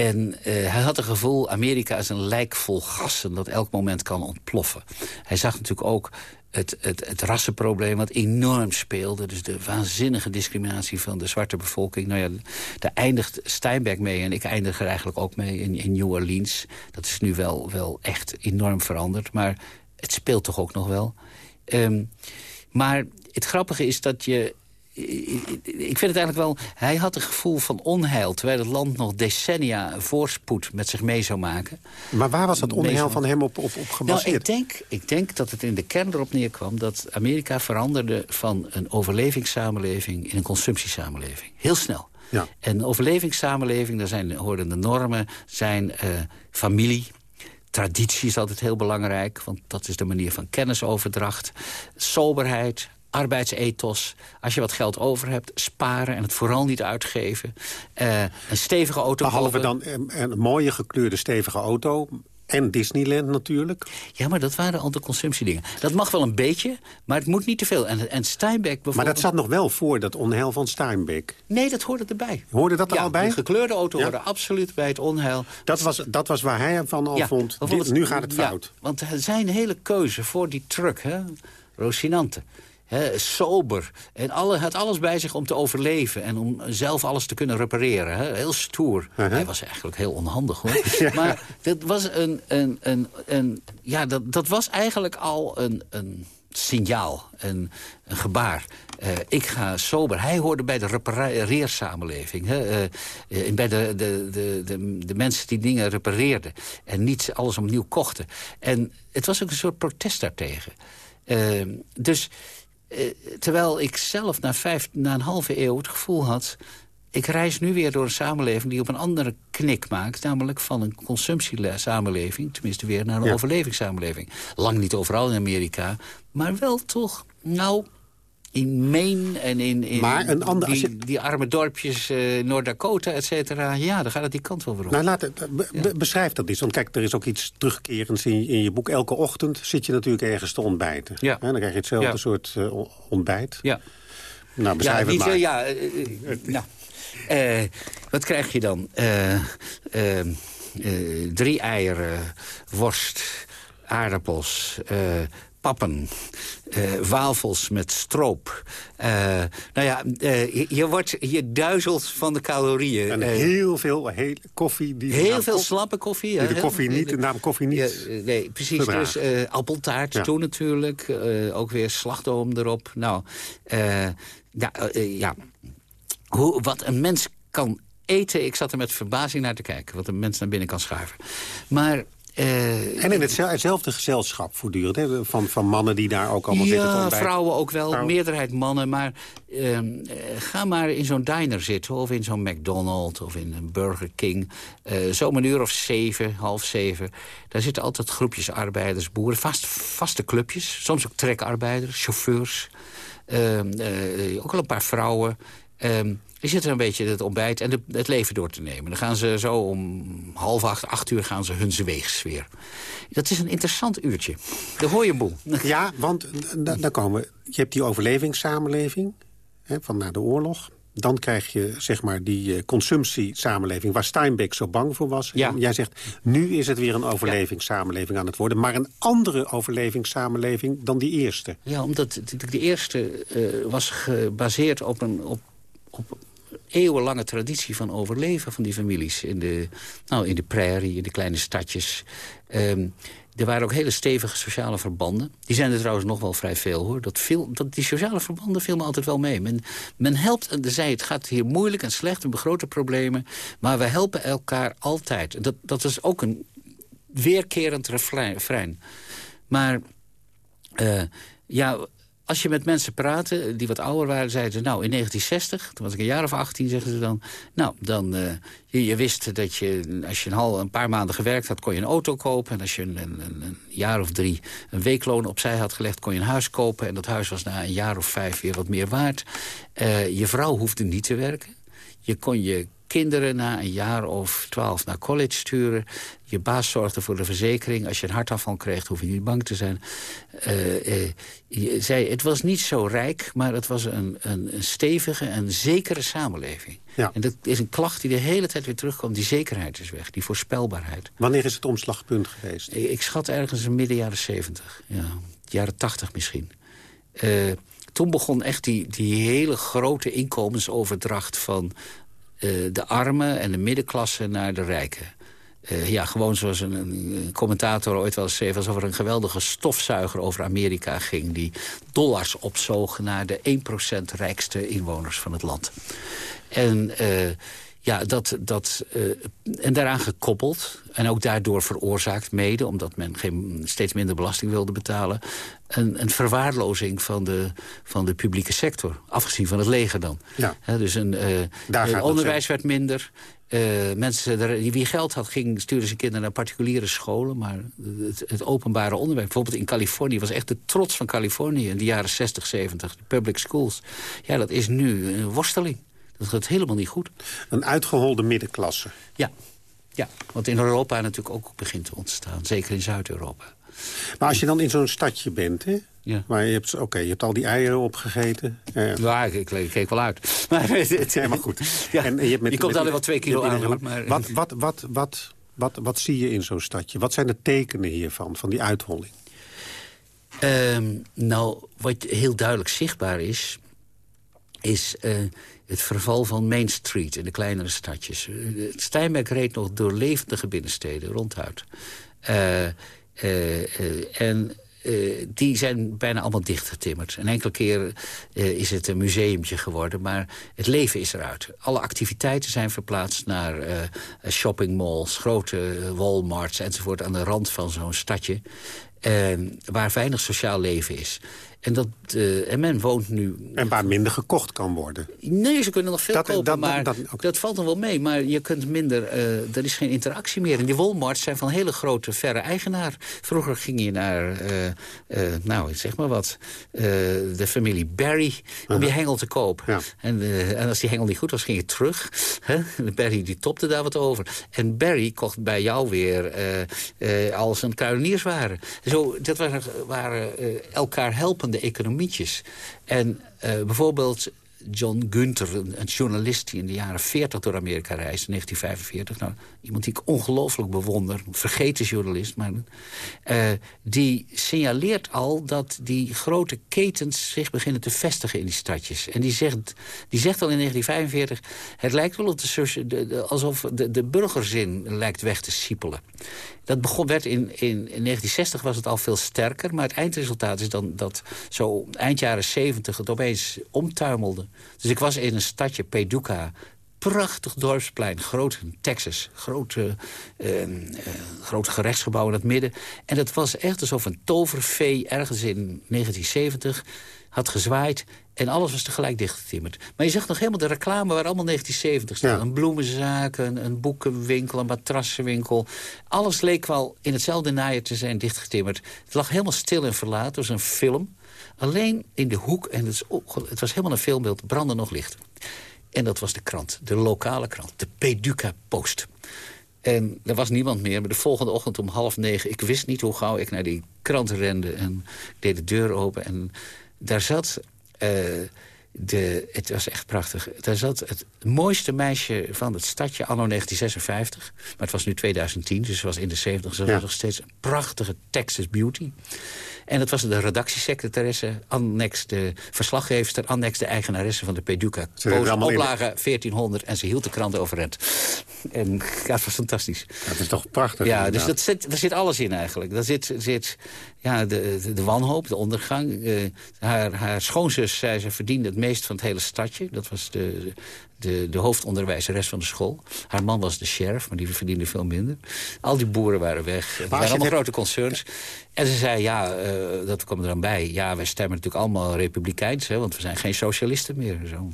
en uh, hij had het gevoel, Amerika is een lijk vol gassen... dat elk moment kan ontploffen. Hij zag natuurlijk ook het, het, het rassenprobleem wat enorm speelde. Dus de waanzinnige discriminatie van de zwarte bevolking. Nou ja, daar eindigt Steinbeck mee en ik eindig er eigenlijk ook mee in, in New Orleans. Dat is nu wel, wel echt enorm veranderd, maar het speelt toch ook nog wel. Um, maar het grappige is dat je ik vind het eigenlijk wel... Hij had een gevoel van onheil... terwijl het land nog decennia voorspoed met zich mee zou maken. Maar waar was dat onheil van hem op, op, op gebaseerd? Nou, ik, denk, ik denk dat het in de kern erop neerkwam... dat Amerika veranderde van een overlevingssamenleving... in een consumptiesamenleving. Heel snel. Ja. En een overlevingssamenleving, daar zijn, horen de normen... zijn uh, familie, traditie is altijd heel belangrijk... want dat is de manier van kennisoverdracht. Soberheid, arbeidsethos. Als je wat geld over hebt, sparen en het vooral niet uitgeven. Uh, een stevige auto Behalve dan een, een mooie gekleurde stevige auto... En Disneyland natuurlijk. Ja, maar dat waren al de consumptiedingen. Dat mag wel een beetje, maar het moet niet te veel. En, en Steinbeck bijvoorbeeld... Maar dat zat nog wel voor, dat onheil van Steinbeck. Nee, dat hoorde erbij. Hoorde dat er ja, al bij? de gekleurde auto ja. hoorde absoluut bij het onheil. Dat was, dat was waar hij van al ja, vond, dit, nu gaat het fout. want zijn hele keuze voor die truck, hè, Rocinante... He, sober. En alle, had alles bij zich om te overleven. En om zelf alles te kunnen repareren. He. Heel stoer. Uh -huh. Hij was eigenlijk heel onhandig hoor. ja. Maar dat was een, een, een, een, ja, dat, dat was eigenlijk al een, een signaal. Een, een gebaar. Uh, ik ga sober. Hij hoorde bij de repareersamenleving. Hè? Uh, bij de, de, de, de, de mensen die dingen repareerden. En niet alles opnieuw kochten. En het was ook een soort protest daartegen. Dus... Uh, terwijl ik zelf na, vijf, na een halve eeuw het gevoel had... ik reis nu weer door een samenleving die op een andere knik maakt. Namelijk van een consumptiesamenleving, tenminste weer naar een Ja. overlevingssamenleving. Lang niet overal in Amerika, maar wel toch, nou... In Maine en in, in Maar een ander- als die, je- die arme dorpjes, eh Noord-Dakota, et cetera. Ja, dan gaat het die kant wel weer op. Nou, laat het, be- be- beschrijf dat eens. Want kijk, er is ook iets terugkerends in, in je boek. Elke ochtend zit je natuurlijk ergens te ontbijten. Ja. Dan krijg je hetzelfde Ja. soort eh, on- ontbijt. ja. Nou, beschrijf het niet, maar. ja, eh, nou, wat krijg je dan? Drie eieren, worst, aardappels, pappen, eh, wafels met stroop. Eh, nou ja, eh, je, wordt, je duizelt van de calorieën. En heel veel heel, koffie. Die Heel veel slappe koffie. die de koffie niet, de naam koffie niet. Ja, nee, precies. Dus appeltaart Ja. toen natuurlijk. ook weer slagroom erop. Nou, ja, ja. Hoe, wat een mens kan eten... Ik zat er met verbazing naar te kijken. Wat een mens naar binnen kan schuiven. Maar... eh, En in hetzel- hetzelfde gezelschap voortdurend. Hè? Van, van mannen die daar ook allemaal zitten te ja, vrouwen ook wel. Vrouwen. Meerderheid mannen. Maar ehm, eh, ga maar in zo'n diner zitten. Of in zo'n McDonald's. Of in een Burger King. Eh zo om een uur of zeven, half zeven. Daar zitten altijd groepjes arbeiders, boeren. Vast, vaste clubjes. Soms ook trekarbeiders, chauffeurs. Ehm, eh, ook al een paar vrouwen. Ehm, die zitten een beetje het ontbijt en de, het leven door te nemen. Dan gaan ze zo om half acht, acht uur gaan ze hun weegs weer. Dat is een interessant uurtje. Daar hoor je boel. Ja, want da- daar komen... Je hebt die overlevingssamenleving hè, van na de oorlog. Dan krijg je zeg maar die eh, consumptiesamenleving... waar Steinbeck zo bang voor was. Ja. Jij zegt, nu is het weer een overlevingssamenleving aan het worden. Maar een andere overlevingssamenleving dan die eerste. Ja, omdat de eerste eh, was gebaseerd op een op, op eeuwenlange traditie van overleven van die families. In de, nou, in de prairie, in de kleine stadjes. Ehm, er waren ook hele stevige sociale verbanden. Die zijn er trouwens nog wel vrij veel, hoor. Dat viel, dat, die sociale verbanden viel me altijd wel mee. Men, men helpt, en zei het gaat hier moeilijk en slecht, we hebben grote problemen. Maar we helpen elkaar altijd. Dat, dat is ook een weerkerend refrein. refrein. Maar eh, ja, als je met mensen praatte die wat ouder waren, zeiden ze... nou, in 1960, toen was ik een jaar of 18, zeggen ze dan... nou, dan, eh, je, wist dat je, als je een, hal, een paar maanden gewerkt had... kon je een auto kopen. En als je een, een, een- een jaar of drie een weekloon opzij had gelegd... kon je een huis kopen. En dat huis was na een jaar of vijf weer wat meer waard. Eh, je vrouw hoefde niet te werken. Je kon je kinderen na een jaar of twaalf naar college sturen. Je baas zorgde voor de verzekering. Als je een hartaanval kreeg, hoef je niet bang te zijn. Eh, je zei, het was niet zo rijk, maar het was een, een, een stevige en zekere samenleving. Ja. En dat is een klacht die de hele tijd weer terugkomt. Die zekerheid is weg, die voorspelbaarheid. Wanneer is het omslagpunt geweest? Ik, ik schat ergens in midden jaren zeventig. Ja, jaren tachtig misschien. Eh, toen begon echt die, die hele grote inkomensoverdracht... van de armen en de middenklasse naar de rijken. Eh, ja, gewoon zoals een, commentator ooit wel eens schreef... alsof er een geweldige stofzuiger over Amerika ging... die dollars opzoog naar de 1% rijkste inwoners van het land. En... eh, ja, dat, dat, eh, en daaraan gekoppeld, en ook daardoor veroorzaakt mede... omdat men geen, steeds minder belasting wilde betalen... een, een verwaarlozing van de, van de publieke sector. Afgezien van het leger dan. Ja. Dus een, eh, Daar onderwijs werd minder. Eh, mensen, die wie geld had, ging, stuurde zijn kinderen naar particuliere scholen. Maar het, het openbare onderwijs, bijvoorbeeld in Californië... was echt de trots van Californië in de jaren 60, 70. De public schools. Ja, dat is nu een worsteling. Dat gaat helemaal niet goed. Een uitgeholde middenklasse. Ja, ja, wat in Europa natuurlijk ook begint te ontstaan. Zeker in Zuid-Europa. Maar als je dan in zo'n stadje bent, hè? Ja. Maar je hebt, oké, je hebt al die eieren opgegeten. Eh, Ja, ik, keek wel uit. Maar, het, Ja, maar goed. Ja, En je, hebt met- je komt alleen wel twee kilo met- aan. hoor, met- Maar, Wat, wat, wat, wat, wat, wat zie je in zo'n stadje? Wat zijn de tekenen hiervan, van die uitholling? Ehm, nou, wat heel duidelijk zichtbaar is... is eh, het verval van Main Street in de kleinere stadjes. Uh, Steinbeck reed nog door levendige binnensteden ronduit. Eh, eh, eh, en eh, die zijn bijna allemaal dichtgetimmerd. En enkele keer eh, is het een museumtje geworden, maar het leven is eruit. Alle activiteiten zijn verplaatst naar eh, shoppingmalls, grote Walmarts enzovoort... aan de rand van zo'n stadje. waar weinig sociaal leven is. En, dat, uh, en men woont nu... En waar minder gekocht kan worden. Nee, ze kunnen nog veel kopen, maar dat, dat, valt dan wel mee. Maar je kunt minder... Uh, er is geen interactie meer. En die Walmarts zijn van hele grote, verre eigenaar. Vroeger ging je naar, uh, nou, zeg maar wat... de familie Barry om je hengel te kopen. Ja. En, en, als die hengel niet goed was, ging je terug. Hè? Barry die topte daar wat over. En Barry kocht bij jou weer als een kruidenierswaren. Zo, dat waren, waren elkaar helpen de economietjes. En uh, bijvoorbeeld John Gunther, een, journalist die in de jaren 40 door Amerika reisde, 1945. Nou, iemand die ik ongelooflijk bewonder, vergeten journalist, maar uh, die signaleert al dat die grote ketens zich beginnen te vestigen in die stadjes. En die zegt, die zegt al in 1945, het lijkt wel de, alsof de, de burgerzin lijkt weg te siepelen. Dat begon, werd in, in, in 1960 was het al veel sterker. Maar het eindresultaat is dan dat zo eind jaren 70 het opeens omtuimelde. Dus ik was in een stadje, Paducah, prachtig dorpsplein, groot in Texas. Grote, uh, uh, grote gerechtsgebouw in het midden. En dat was echt alsof een tovervee ergens in 1970 had gezwaaid... en alles was tegelijk dichtgetimmerd. Maar je zag nog helemaal de reclame waar allemaal 1970 staan. Een bloemenzaak, een, een, boekenwinkel, een matrassenwinkel. Alles leek wel in hetzelfde naaier te zijn dichtgetimmerd. Het lag helemaal stil en verlaten. Het was een film. Alleen in de hoek, en het, het was helemaal een filmbeeld, brandde nog licht. En dat was de krant, de lokale krant, de Peduca Post. En er was niemand meer, maar de volgende ochtend om half negen... ik wist niet hoe gauw ik naar die krant rende en deed de deur open... en daar zat... Uh, de, het was echt prachtig. Daar zat het mooiste meisje van het stadje anno 1956. Maar het was nu 2010, dus ze was in de 70. Ze was nog steeds een prachtige Texas beauty. En dat was de redactiesecretaresse, annex de verslaggeefster... annex de eigenaresse van de Peduca. Oplage 1400 en ze hield de krant overeind. En ja, het was fantastisch. Dat is toch prachtig. Ja, dus dat zit, daar zit alles in eigenlijk. Daar zit, zit ja, de, de, de wanhoop, de ondergang. Uh, haar, haar schoonzus zei ze verdiende het meest van het hele stadje. Dat was de, de, de hoofdonderwijzeres van de school. Haar man was de sheriff, maar die verdiende veel minder. Al die boeren waren weg. Het waren allemaal grote concerns. En ze zei, ja, uh, dat kwam er dan bij. Ja, wij stemmen natuurlijk allemaal republikeins, hè, want we zijn geen socialisten meer. Zo.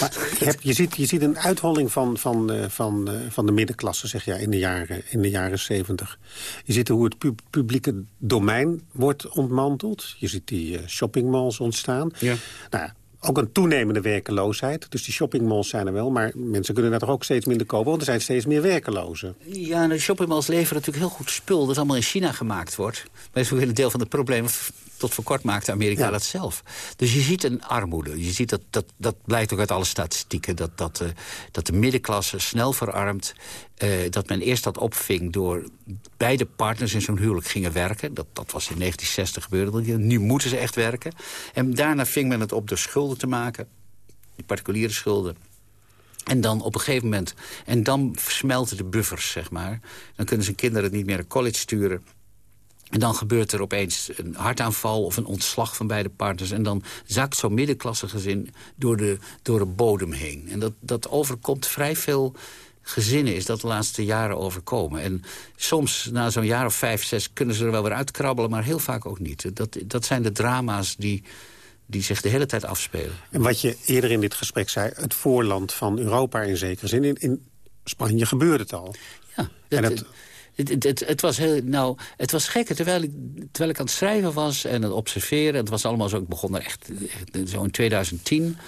Maar je, hebt, je, ziet, je ziet een uitholling van, van, uh, van, uh, van de middenklasse, zeg je, in de jaren, in de jaren 70. Je ziet hoe het publieke domein wordt ontmanteld. Je ziet die shoppingmalls ontstaan. Ja. Nou, ook een toenemende werkeloosheid. Dus die shoppingmalls zijn er wel, maar mensen kunnen daar toch ook steeds minder kopen... want er zijn steeds meer werkelozen. Ja, de shoppingmalls leveren natuurlijk heel goed spul... dat allemaal in China gemaakt wordt. Maar dat is ook een deel van het probleem tot voor kort maakte Amerika dat zelf. Dus je ziet een armoede. Je ziet dat, dat, dat blijkt ook uit alle statistieken... dat, dat, uh, dat de middenklasse snel verarmt. Uh, dat men eerst dat opving door beide partners in zo'n huwelijk gingen werken. Dat, dat was in 1960 gebeurde. Nu moeten ze echt werken. En daarna ving men het op door schulden te maken. Die particuliere schulden. En dan op een gegeven moment... En dan versmelten de buffers, zeg maar. Dan kunnen ze kinderen niet meer naar college sturen en dan gebeurt er opeens een hartaanval of een ontslag van beide partners. En dan zakt zo'n middenklassegezin door de, door de bodem heen. En dat, dat overkomt vrij veel gezinnen is dat de laatste jaren overkomen. En soms, na zo'n jaar of vijf, zes, kunnen ze er wel weer uitkrabbelen... maar heel vaak ook niet. Dat, dat zijn de drama's die, die zich de hele tijd afspelen. En wat je eerder in dit gesprek zei... het voorland van Europa in zekere zin. In, in Spanje gebeurt het al. Ja, dat, het, het, het, was heel, nou, het was gek. Terwijl ik, terwijl ik aan het schrijven was en het observeren... het was allemaal zo, ik begon er echt, zo in 2010...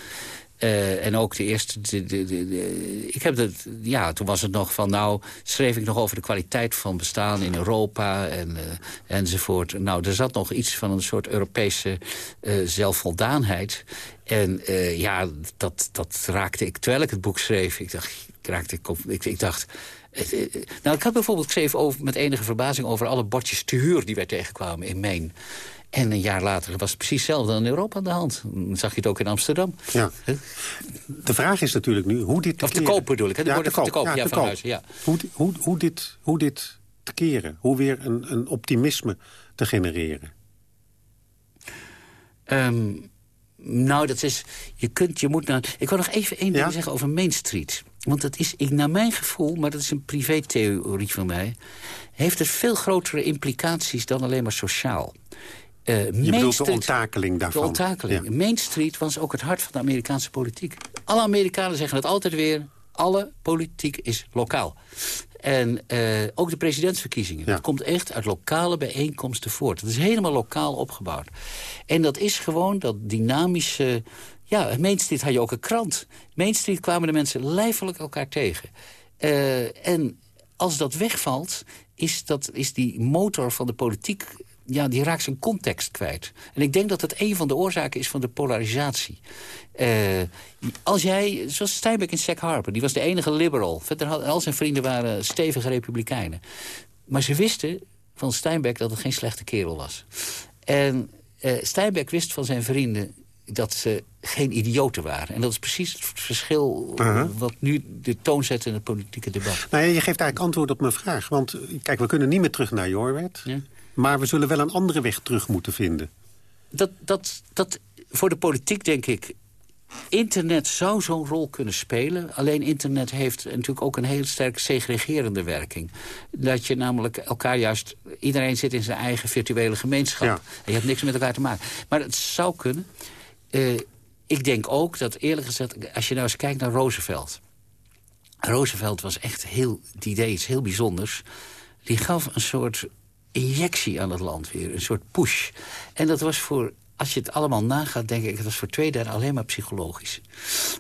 Uh, en ook de eerste... De, de, ik heb het, ja, toen was het nog van... nou, schreef ik nog over de kwaliteit van bestaan in Europa en, uh, enzovoort. Nou, er zat nog iets van een soort Europese uh, zelfvoldaanheid. En ja, dat, dat raakte ik... terwijl ik het boek schreef, ik dacht... Raakte, ik, ik dacht nou, ik had bijvoorbeeld geschreven over, met enige verbazing... over alle bordjes te huur die wij tegenkwamen in Maine. En een jaar later was het precies hetzelfde in Europa aan de hand. Dan zag je het ook in Amsterdam. Ja. De vraag is natuurlijk nu hoe dit te Of te koop bedoel ik. Hè? De ja, te koop. Te koop. Ja, ja, van huis, ja. Hoe, hoe, hoe, dit, hoe dit te keren. Hoe weer een, een optimisme te genereren. Um, nou, dat is... Je kunt, je moet nou... Ik wil nog even één ding zeggen over Main Street. Want dat is, ik, naar mijn gevoel, maar dat is een privé-theorie van mij... heeft het veel grotere implicaties dan alleen maar sociaal. Uh, Je Main bedoelt de onttakeling daarvan? De onttakeling. Main Street was ook het hart van de Amerikaanse politiek. Alle Amerikanen zeggen het altijd weer... alle politiek is lokaal. En uh, ook de presidentsverkiezingen. Ja. Dat komt echt uit lokale bijeenkomsten voort. Dat is helemaal lokaal opgebouwd. En dat is gewoon dat dynamische... Ja, Main Street had je ook een krant. Main Street kwamen de mensen lijfelijk elkaar tegen. Uh, en als dat wegvalt, is, dat, is die motor van de politiek ja, die raakt zijn context kwijt. En ik denk dat het een van de oorzaken is van de polarisatie. Uh, als jij, zoals Steinbeck in Sack Harper, die was de enige liberal. Verder al zijn vrienden waren stevige republikeinen. Maar ze wisten van Steinbeck dat het geen slechte kerel was. En uh, Steinbeck wist van zijn vrienden dat ze geen idioten waren. En dat is precies het verschil uh-huh. wat nu de toon zet in het politieke debat. Nou, je geeft eigenlijk antwoord op mijn vraag. Want kijk, we kunnen niet meer terug naar Jorwet. Ja. Maar we zullen wel een andere weg terug moeten vinden. Dat, dat, dat, voor de politiek denk ik... Internet zou zo'n rol kunnen spelen. Alleen internet heeft natuurlijk ook een heel sterk segregerende werking. Dat je namelijk elkaar juist... Iedereen zit in zijn eigen virtuele gemeenschap. En je hebt niks met elkaar te maken. Maar het zou kunnen. Uh, ik denk ook dat eerlijk gezegd... Als je nou eens kijkt naar Roosevelt... Roosevelt was echt heel... Die idee iets heel bijzonders. Die gaf een soort injectie aan het land weer. Een soort push. En dat was voor als je het allemaal nagaat, denk ik... dat was voor twee derde alleen maar psychologisch.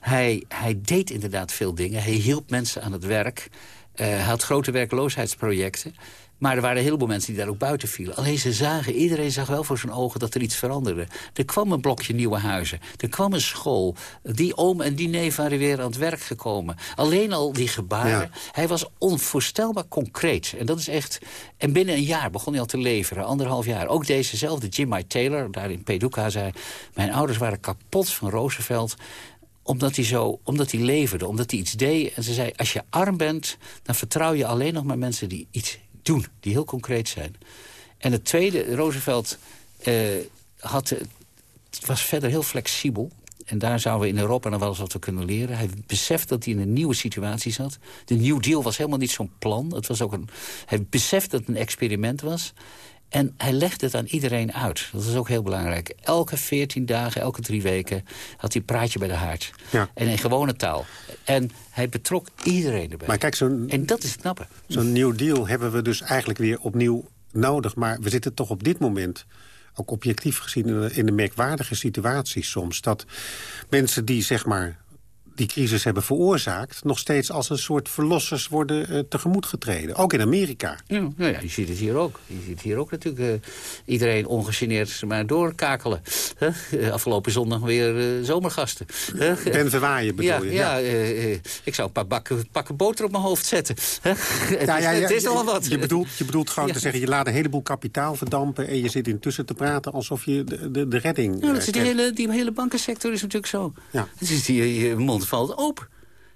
Hij, hij deed inderdaad veel dingen. Hij hielp mensen aan het werk. Uh, hij had grote werkloosheidsprojecten. Maar er waren een heleboel mensen die daar ook buiten vielen. Alleen ze zagen, iedereen zag wel voor zijn ogen dat er iets veranderde. Er kwam een blokje nieuwe huizen. Er kwam een school. Die oom en die neef waren weer aan het werk gekomen. Alleen al die gebaren. Hij was onvoorstelbaar concreet. En dat is echt... En binnen een jaar begon hij al te leveren. Anderhalf jaar. Ook dezezelfde Jim My Taylor, daar in Peduca, zei... Mijn ouders waren kapot van Roosevelt omdat hij, zo, omdat hij leverde, omdat hij iets deed. En ze zei, als je arm bent, dan vertrouw je alleen nog maar mensen die iets doen, die heel concreet zijn. En het tweede, Roosevelt uh, had, het was verder heel flexibel. En daar zouden we in Europa nog wel eens wat van kunnen leren. Hij beseft dat hij in een nieuwe situatie zat. De New Deal was helemaal niet zo'n plan. Het was ook een, hij beseft dat het een experiment was. En hij legde het aan iedereen uit. Dat is ook heel belangrijk. Elke veertien dagen, elke drie weken had hij een praatje bij de haard. Ja. En in gewone taal. En hij betrok iedereen erbij. Maar kijk, zo'n, en dat is het knappe. Zo'n New Deal hebben we dus eigenlijk weer opnieuw nodig. Maar we zitten toch op dit moment ook objectief gezien in de merkwaardige situatie soms. Dat mensen die zeg maar die crisis hebben veroorzaakt... nog steeds als een soort verlossers worden uh, tegemoet getreden. Ook in Amerika. Ja, nou ja, je ziet het hier ook. Je ziet hier ook natuurlijk uh, iedereen ongegeneerd maar doorkakelen. Huh? Afgelopen zondag weer uh, zomergasten. Huh? Ben verwaaien bedoel je? Ja, ja ik zou een paar bakken, pakken boter op mijn hoofd zetten. het, ja, is, ja, het is al wat. Je bedoelt, je bedoelt gewoon te zeggen... je laat een heleboel kapitaal verdampen... en je zit intussen te praten alsof je de, de, de redding... Ja, dat is die, hele, die hele bankensector is natuurlijk zo. Ja. Het is die mond valt open.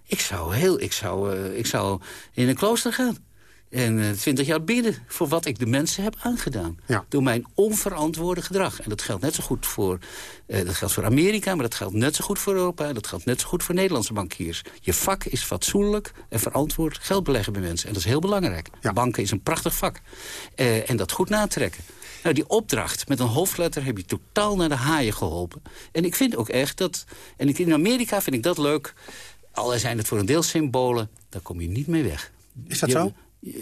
Ik zou, heel, ik zou, uh, ik zou in een klooster gaan. En uh, twintig jaar bidden voor wat ik de mensen heb aangedaan. Ja. Door mijn onverantwoorde gedrag. En dat geldt net zo goed voor, uh, dat geldt voor Amerika... maar dat geldt net zo goed voor Europa... en dat geldt net zo goed voor Nederlandse bankiers. Je vak is fatsoenlijk en verantwoord geld beleggen bij mensen. En dat is heel belangrijk. Ja. Banken is een prachtig vak. Uh, en dat goed natrekken. Nou, die opdracht met een hoofdletter heb je totaal naar de haaien geholpen. En ik vind ook echt dat... En in Amerika vind ik dat leuk. Al zijn het voor een deel symbolen, daar kom je niet mee weg. Is dat zo?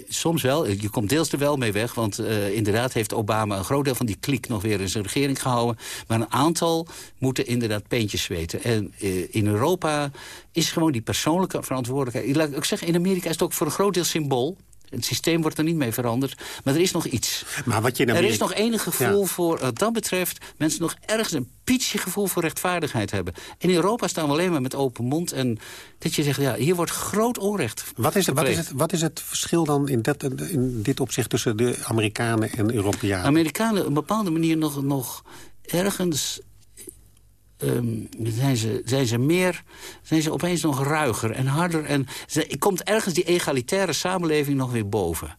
Soms wel. Je komt deels er wel mee weg. Want uh, inderdaad heeft Obama een groot deel van die kliek nog weer in zijn regering gehouden. Maar een aantal moeten inderdaad peentjes zweten. En uh, in Europa is gewoon die persoonlijke verantwoordelijkheid. Laat ik zeggen, in Amerika is het ook voor een groot deel symbool. Het systeem wordt er niet mee veranderd. Maar er is nog iets. Maar wat je Er is nog enig gevoel voor, wat dat betreft... mensen nog ergens een pietje gevoel voor rechtvaardigheid hebben. In Europa staan we alleen maar met open mond. En dat je zegt, ja, hier wordt groot onrecht wat is, het, wat, is het, wat is het verschil dan in, dat, in dit opzicht tussen de Amerikanen en Europeanen? Amerikanen op een bepaalde manier nog, nog ergens um, zijn, ze, zijn ze meer, zijn ze opeens nog ruiger en harder. En ze, komt ergens die egalitaire samenleving nog weer boven.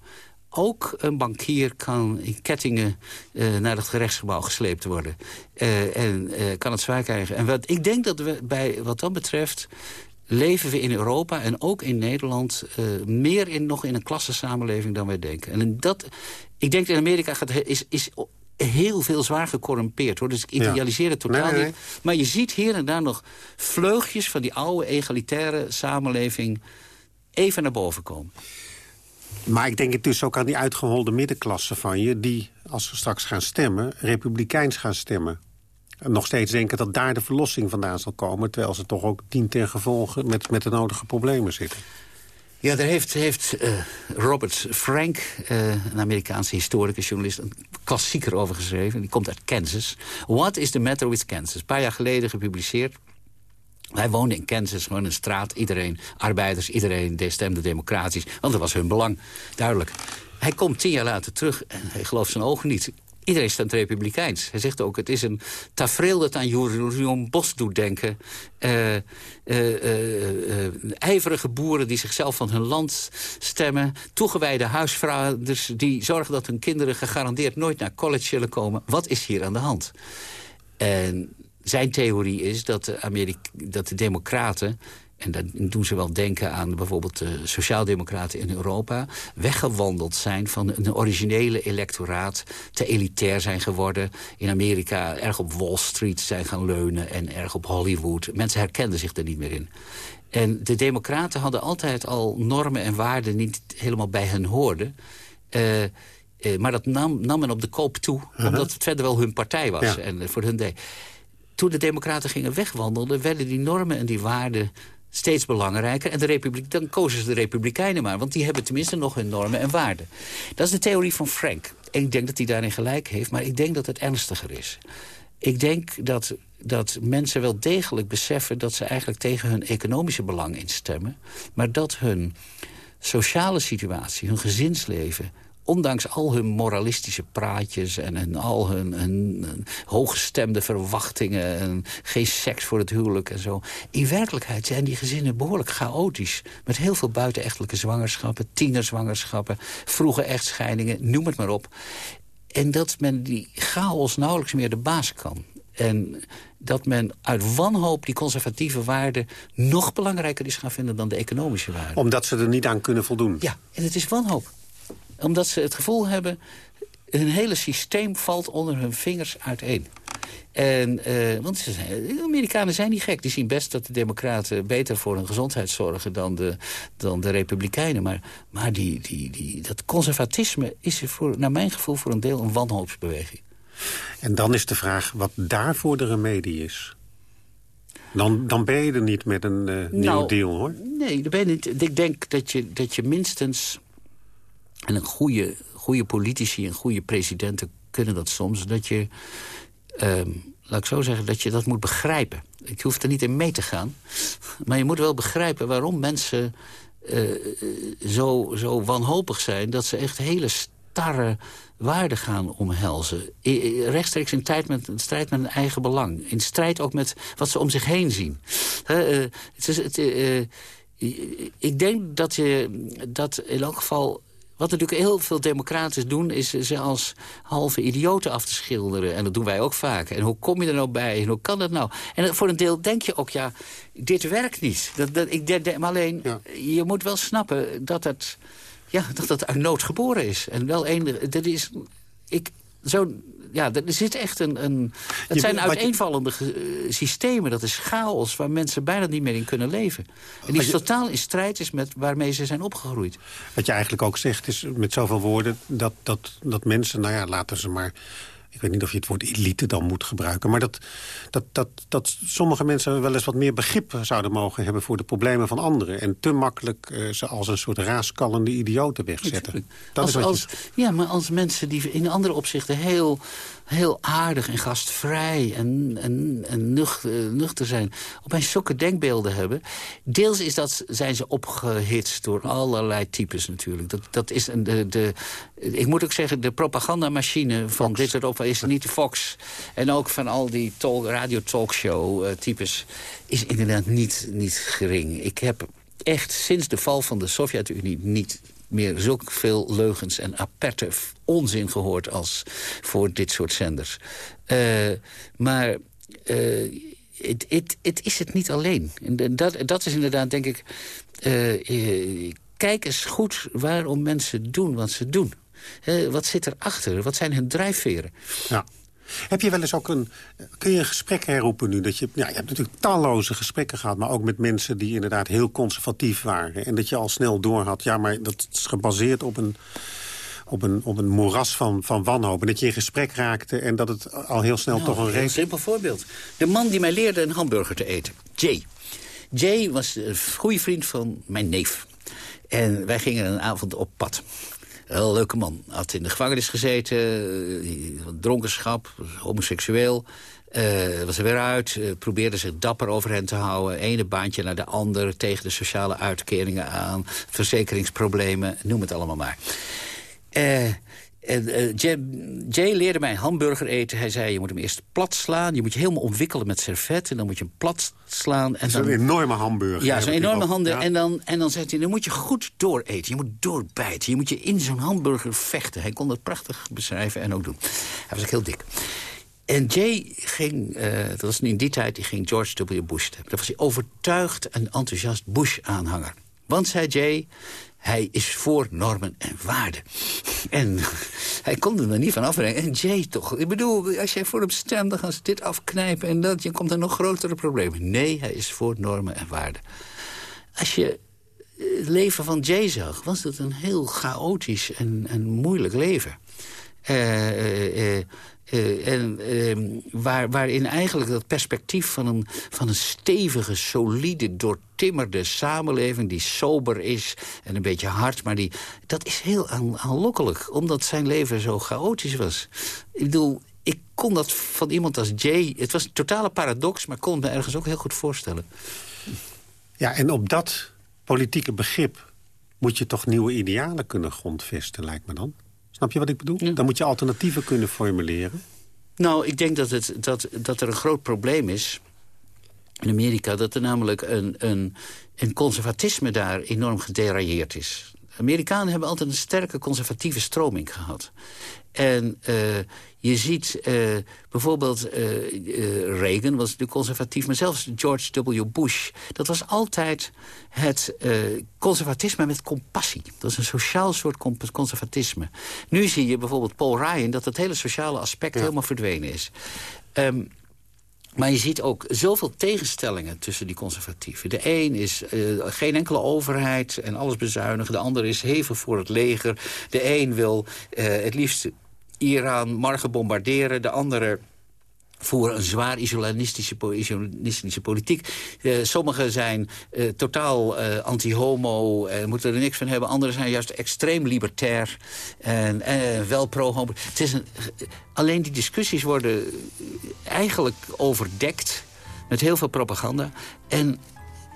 Ook een bankier kan in kettingen uh, naar het gerechtsgebouw gesleept worden. Uh, en uh, kan het zwaar krijgen. En ik denk dat we bij wat dat betreft leven we in Europa en ook in Nederland... Meer in, nog in een klassensamenleving dan wij denken. En dat, ik denk in Amerika gaat, is, is heel veel zwaar gecorrumpeerd. Hoor. Dus ik idealiseer het totaal niet. Maar je ziet hier en daar nog vleugjes van die oude egalitaire samenleving... even naar boven komen. Maar ik denk dus ook aan die uitgeholde middenklasse van je... die, als ze straks gaan stemmen, republikeins gaan stemmen. En nog steeds denken dat daar de verlossing vandaan zal komen... terwijl ze toch ook dien ten gevolge met, met de nodige problemen zitten. Ja, daar heeft, heeft uh, Robert Frank, uh, een Amerikaanse historicus, journalist... een klassieker over geschreven. Die komt uit Kansas. What is the matter with Kansas? Een paar jaar geleden gepubliceerd. Wij woonden in Kansas, gewoon een straat. Iedereen, arbeiders, iedereen stemde democratisch. Want dat was hun belang, duidelijk. Hij komt tien jaar later terug en hij gelooft zijn ogen niet. Iedereen stemt republikeins. Hij zegt ook, het is een tafereel dat aan Jurion Bos doet denken. Uh, ijverige boeren die zichzelf van hun land stemmen. Toegewijde huisvaders die zorgen dat hun kinderen gegarandeerd nooit naar college zullen komen. Wat is hier aan de hand? En zijn theorie is dat de, Amerika dat de democraten en dan doen ze wel denken aan bijvoorbeeld de sociaaldemocraten in Europa... weggewandeld zijn van een originele electoraat... te elitair zijn geworden. In Amerika erg op Wall Street zijn gaan leunen en erg op Hollywood. Mensen herkenden zich er niet meer in. En de democraten hadden altijd al normen en waarden... niet helemaal bij hen hoorden... Uh, maar dat nam, nam men op de koop toe, uh-huh. omdat het verder wel hun partij was. En voor hun deed. Toen de democraten gingen wegwandelen... werden die normen en die waarden steeds belangrijker. En de republiek, dan kozen ze de republikeinen maar. Want die hebben tenminste nog hun normen en waarden. Dat is de theorie van Frank. En ik denk dat hij daarin gelijk heeft. Maar ik denk dat het ernstiger is. Ik denk dat, dat mensen wel degelijk beseffen... dat ze eigenlijk tegen hun economische belang instemmen. Maar dat hun sociale situatie, hun gezinsleven ondanks al hun moralistische praatjes... en, al hun, hun, hooggestemde verwachtingen... en geen seks voor het huwelijk en zo... in werkelijkheid zijn die gezinnen behoorlijk chaotisch. Met heel veel buitenechtelijke zwangerschappen, tienerzwangerschappen... vroege echtscheidingen, noem het maar op. En dat men die chaos nauwelijks meer de baas kan. En dat men uit wanhoop die conservatieve waarden... nog belangrijker is gaan vinden dan de economische waarden. Omdat ze er niet aan kunnen voldoen? Ja, en het is wanhoop omdat ze het gevoel hebben... hun hele systeem valt onder hun vingers uiteen. En, uh, want ze zijn, de Amerikanen zijn niet gek. Die zien best dat de democraten beter voor hun gezondheid zorgen... dan de, dan de republikeinen. Maar, maar die, die, die, dat conservatisme is voor, naar mijn gevoel voor een deel een wanhoopsbeweging. En dan is de vraag wat daarvoor de remedie is. Dan, dan ben je er niet met een uh, nieuwe nou, deal, hoor. Nee, dan ben je niet. ik denk dat je, dat je minstens en een goede, goede politici en goede presidenten kunnen dat soms. Dat je, ehm, laat ik zo zeggen, dat je dat moet begrijpen. Ik hoef er niet in mee te gaan. Maar je moet wel begrijpen waarom mensen uh, zo, zo wanhopig zijn... dat ze echt hele starre waarden gaan omhelzen. Rechtstreeks in, met, strijd met hun eigen belang. In strijd ook met wat ze om zich heen zien. Uh, het is, ik denk dat je dat in elk geval wat natuurlijk heel veel democraten doen... is ze als halve idioten af te schilderen. En dat doen wij ook vaak. En hoe kom je er nou bij? En hoe kan dat nou? En voor een deel denk je ook, ja, dit werkt niet. Dat, dat, ik, de, maar alleen, je moet wel snappen dat het, ja, dat het uit nood geboren is. En wel een, dat is... Ik, zo ja, er zit echt een... een het zijn uiteenvallende je... Eh, systemen. Dat is chaos waar mensen bijna niet meer in kunnen leven. En die totaal in strijd is met waarmee ze zijn opgegroeid. Wat je eigenlijk ook zegt is met zoveel woorden... dat, dat, dat mensen, nou ja, laten ze maar ik weet niet of je het woord elite dan moet gebruiken... maar dat, dat, dat, dat sommige mensen wel eens wat meer begrip zouden mogen hebben... voor de problemen van anderen. En te makkelijk uh, ze als een soort raaskallende idioten wegzetten. Dat als, is als, Ja, maar als mensen die in andere opzichten heel heel aardig en gastvrij en, en, en nuchter, nuchter zijn... opeens zulke denkbeelden hebben. Deels is dat, zijn ze opgehitst door allerlei types natuurlijk. Dat, dat is een, de, de, ik moet ook zeggen, de propagandamachine van dit soort is niet de Fox. En ook van al die talk, radio-talkshow eh, types is inderdaad niet, niet gering. Ik heb echt sinds de val van de Sovjet-Unie niet meer zulke veel leugens en aperte onzin gehoord als voor dit soort zenders. Uh, maar uh, het, is het niet alleen. En dat, dat is inderdaad, denk ik... Uh, kijk eens goed waarom mensen doen wat ze doen. Wat zit erachter? Wat zijn hun drijfveren? Ja. Heb je wel eens ook een... Kun je een gesprek herroepen nu? Dat je, ja, je hebt natuurlijk talloze gesprekken gehad... maar ook met mensen die inderdaad heel conservatief waren. En dat je al snel doorhad... ja, maar dat is gebaseerd op een op een, op een moeras van, van wanhoop. En dat je in gesprek raakte en dat het al heel snel nou, toch een Een simpel voorbeeld. De man die mij leerde een hamburger te eten, Jay. Jay was een goede vriend van mijn neef. En wij gingen een avond op pad. Heel leuke man. Had in de gevangenis gezeten, eh, dronkenschap, homoseksueel. Uh, was er weer uit, uh, probeerde zich dapper over hen te houden. Ene baantje naar de ander, tegen de sociale uitkeringen aan... verzekeringsproblemen, noem het allemaal maar. Uh, uh, Jay, Jay, leerde mij hamburger eten. Hij zei, je moet hem eerst plat slaan. Je moet je helemaal omwikkelen met servet. En dan moet je hem plat slaan. En Zo'n enorme hamburger. Ja, zo'n enorme hamburger. En, dan, en dan zei hij, dan moet je goed dooreten. Je moet doorbijten. Je moet je in zo'n hamburger vechten. Hij kon dat prachtig beschrijven en ook doen. Hij was ook heel dik. En Jay ging, uh, dat was in die tijd, die ging George W. Bush. Dat was hij overtuigd en enthousiast Bush-aanhanger. Want, zei Jay, hij is voor normen en waarden. En hij kon er niet van afbrengen. En Jay toch. Ik bedoel, als jij voor hem stemt, dan gaan ze dit afknijpen... en dat, je komt er nog grotere problemen. Nee, hij is voor normen en waarden. Als je het leven van Jay zag, was het een heel chaotisch en, moeilijk leven. Uh, uh, en, uh, waar, waarin eigenlijk dat perspectief van een, van een stevige, solide, doortimmerde samenleving... die sober is en een beetje hard, maar die, dat is heel aanlokkelijk. Omdat zijn leven zo chaotisch was. Ik bedoel, ik kon dat van iemand als Jay... Het was een totale paradox, maar kon me ergens ook heel goed voorstellen. Ja, en op dat politieke begrip moet je toch nieuwe idealen kunnen grondvesten, lijkt me dan? Snap je wat ik bedoel? Ja. Dan moet je alternatieven kunnen formuleren. Nou, ik denk dat, het, dat, dat er een groot probleem is in Amerika... dat er namelijk een, een, een conservatisme daar enorm gederailleerd is. Amerikanen hebben altijd een sterke conservatieve stroming gehad. En uh, je ziet uh, bijvoorbeeld uh, Reagan was natuurlijk conservatief... maar zelfs George W. Bush. Dat was altijd het conservatisme met compassie. Dat is een sociaal soort conservatisme. Nu zie je bijvoorbeeld Paul Ryan... dat het hele sociale aspect ja. helemaal verdwenen is. Um, maar je ziet ook zoveel tegenstellingen tussen die conservatieven. De een is uh, geen enkele overheid en alles bezuinigen. De ander is hevig voor het leger. De een wil uh, het liefst Iran morgen bombarderen. De andere voeren een zwaar isolationistische politiek. Uh, sommigen zijn uh, totaal uh, anti-homo en moeten er niks van hebben. Anderen zijn juist extreem libertair en wel pro-homo. Alleen die discussies worden eigenlijk overdekt met heel veel propaganda. En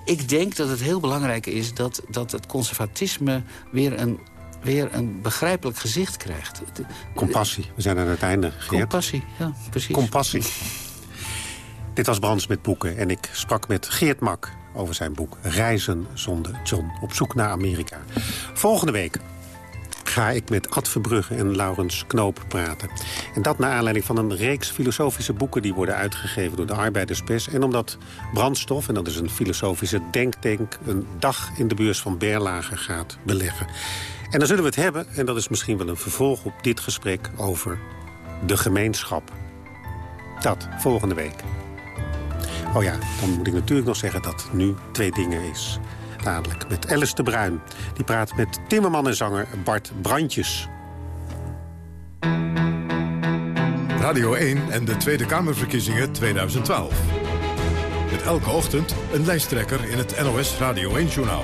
ik denk dat het heel belangrijk is dat, dat het conservatisme weer een weer een begrijpelijk gezicht krijgt. Compassie, we zijn aan het einde, Geert. Compassie, ja, precies. Compassie. Dit was Brands met Boeken en ik sprak met Geert Mak over zijn boek Reizen zonder John, op zoek naar Amerika. Volgende week ga ik met Ad Verbrugge en Laurens Knoop praten. En dat naar aanleiding van een reeks filosofische boeken... die worden uitgegeven door de Arbeiderspers. En omdat Brandstof, en dat is een filosofische denktank... een dag in de beurs van Berlage gaat beleggen. En dan zullen we het hebben, en dat is misschien wel een vervolg op dit gesprek... over de gemeenschap. Dat, volgende week. Oh ja, dan moet ik natuurlijk nog zeggen dat nu twee dingen is. Dadelijk met Alice de Bruin. Die praat met timmerman en zanger Bart Brandjes. Radio 1 en de Tweede Kamerverkiezingen 2012. Met elke ochtend een lijsttrekker in het NOS Radio 1-journaal.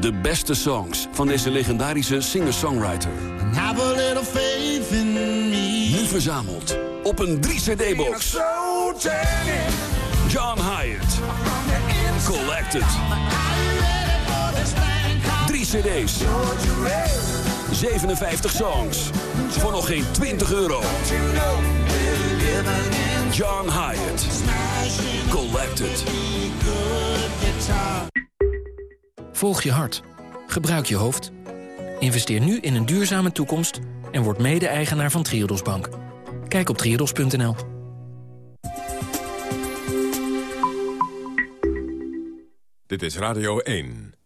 De beste songs van deze legendarische singer-songwriter. Nu verzameld op een 3-cd-box. John Hyatt. Collected. 3 cd's. 57 songs. Voor nog geen 20 euro. John Hyatt. Collected. Volg je hart. Gebruik je hoofd. Investeer nu in een duurzame toekomst en word mede-eigenaar van Triodos Bank. Kijk op triodos.nl. Dit is Radio 1.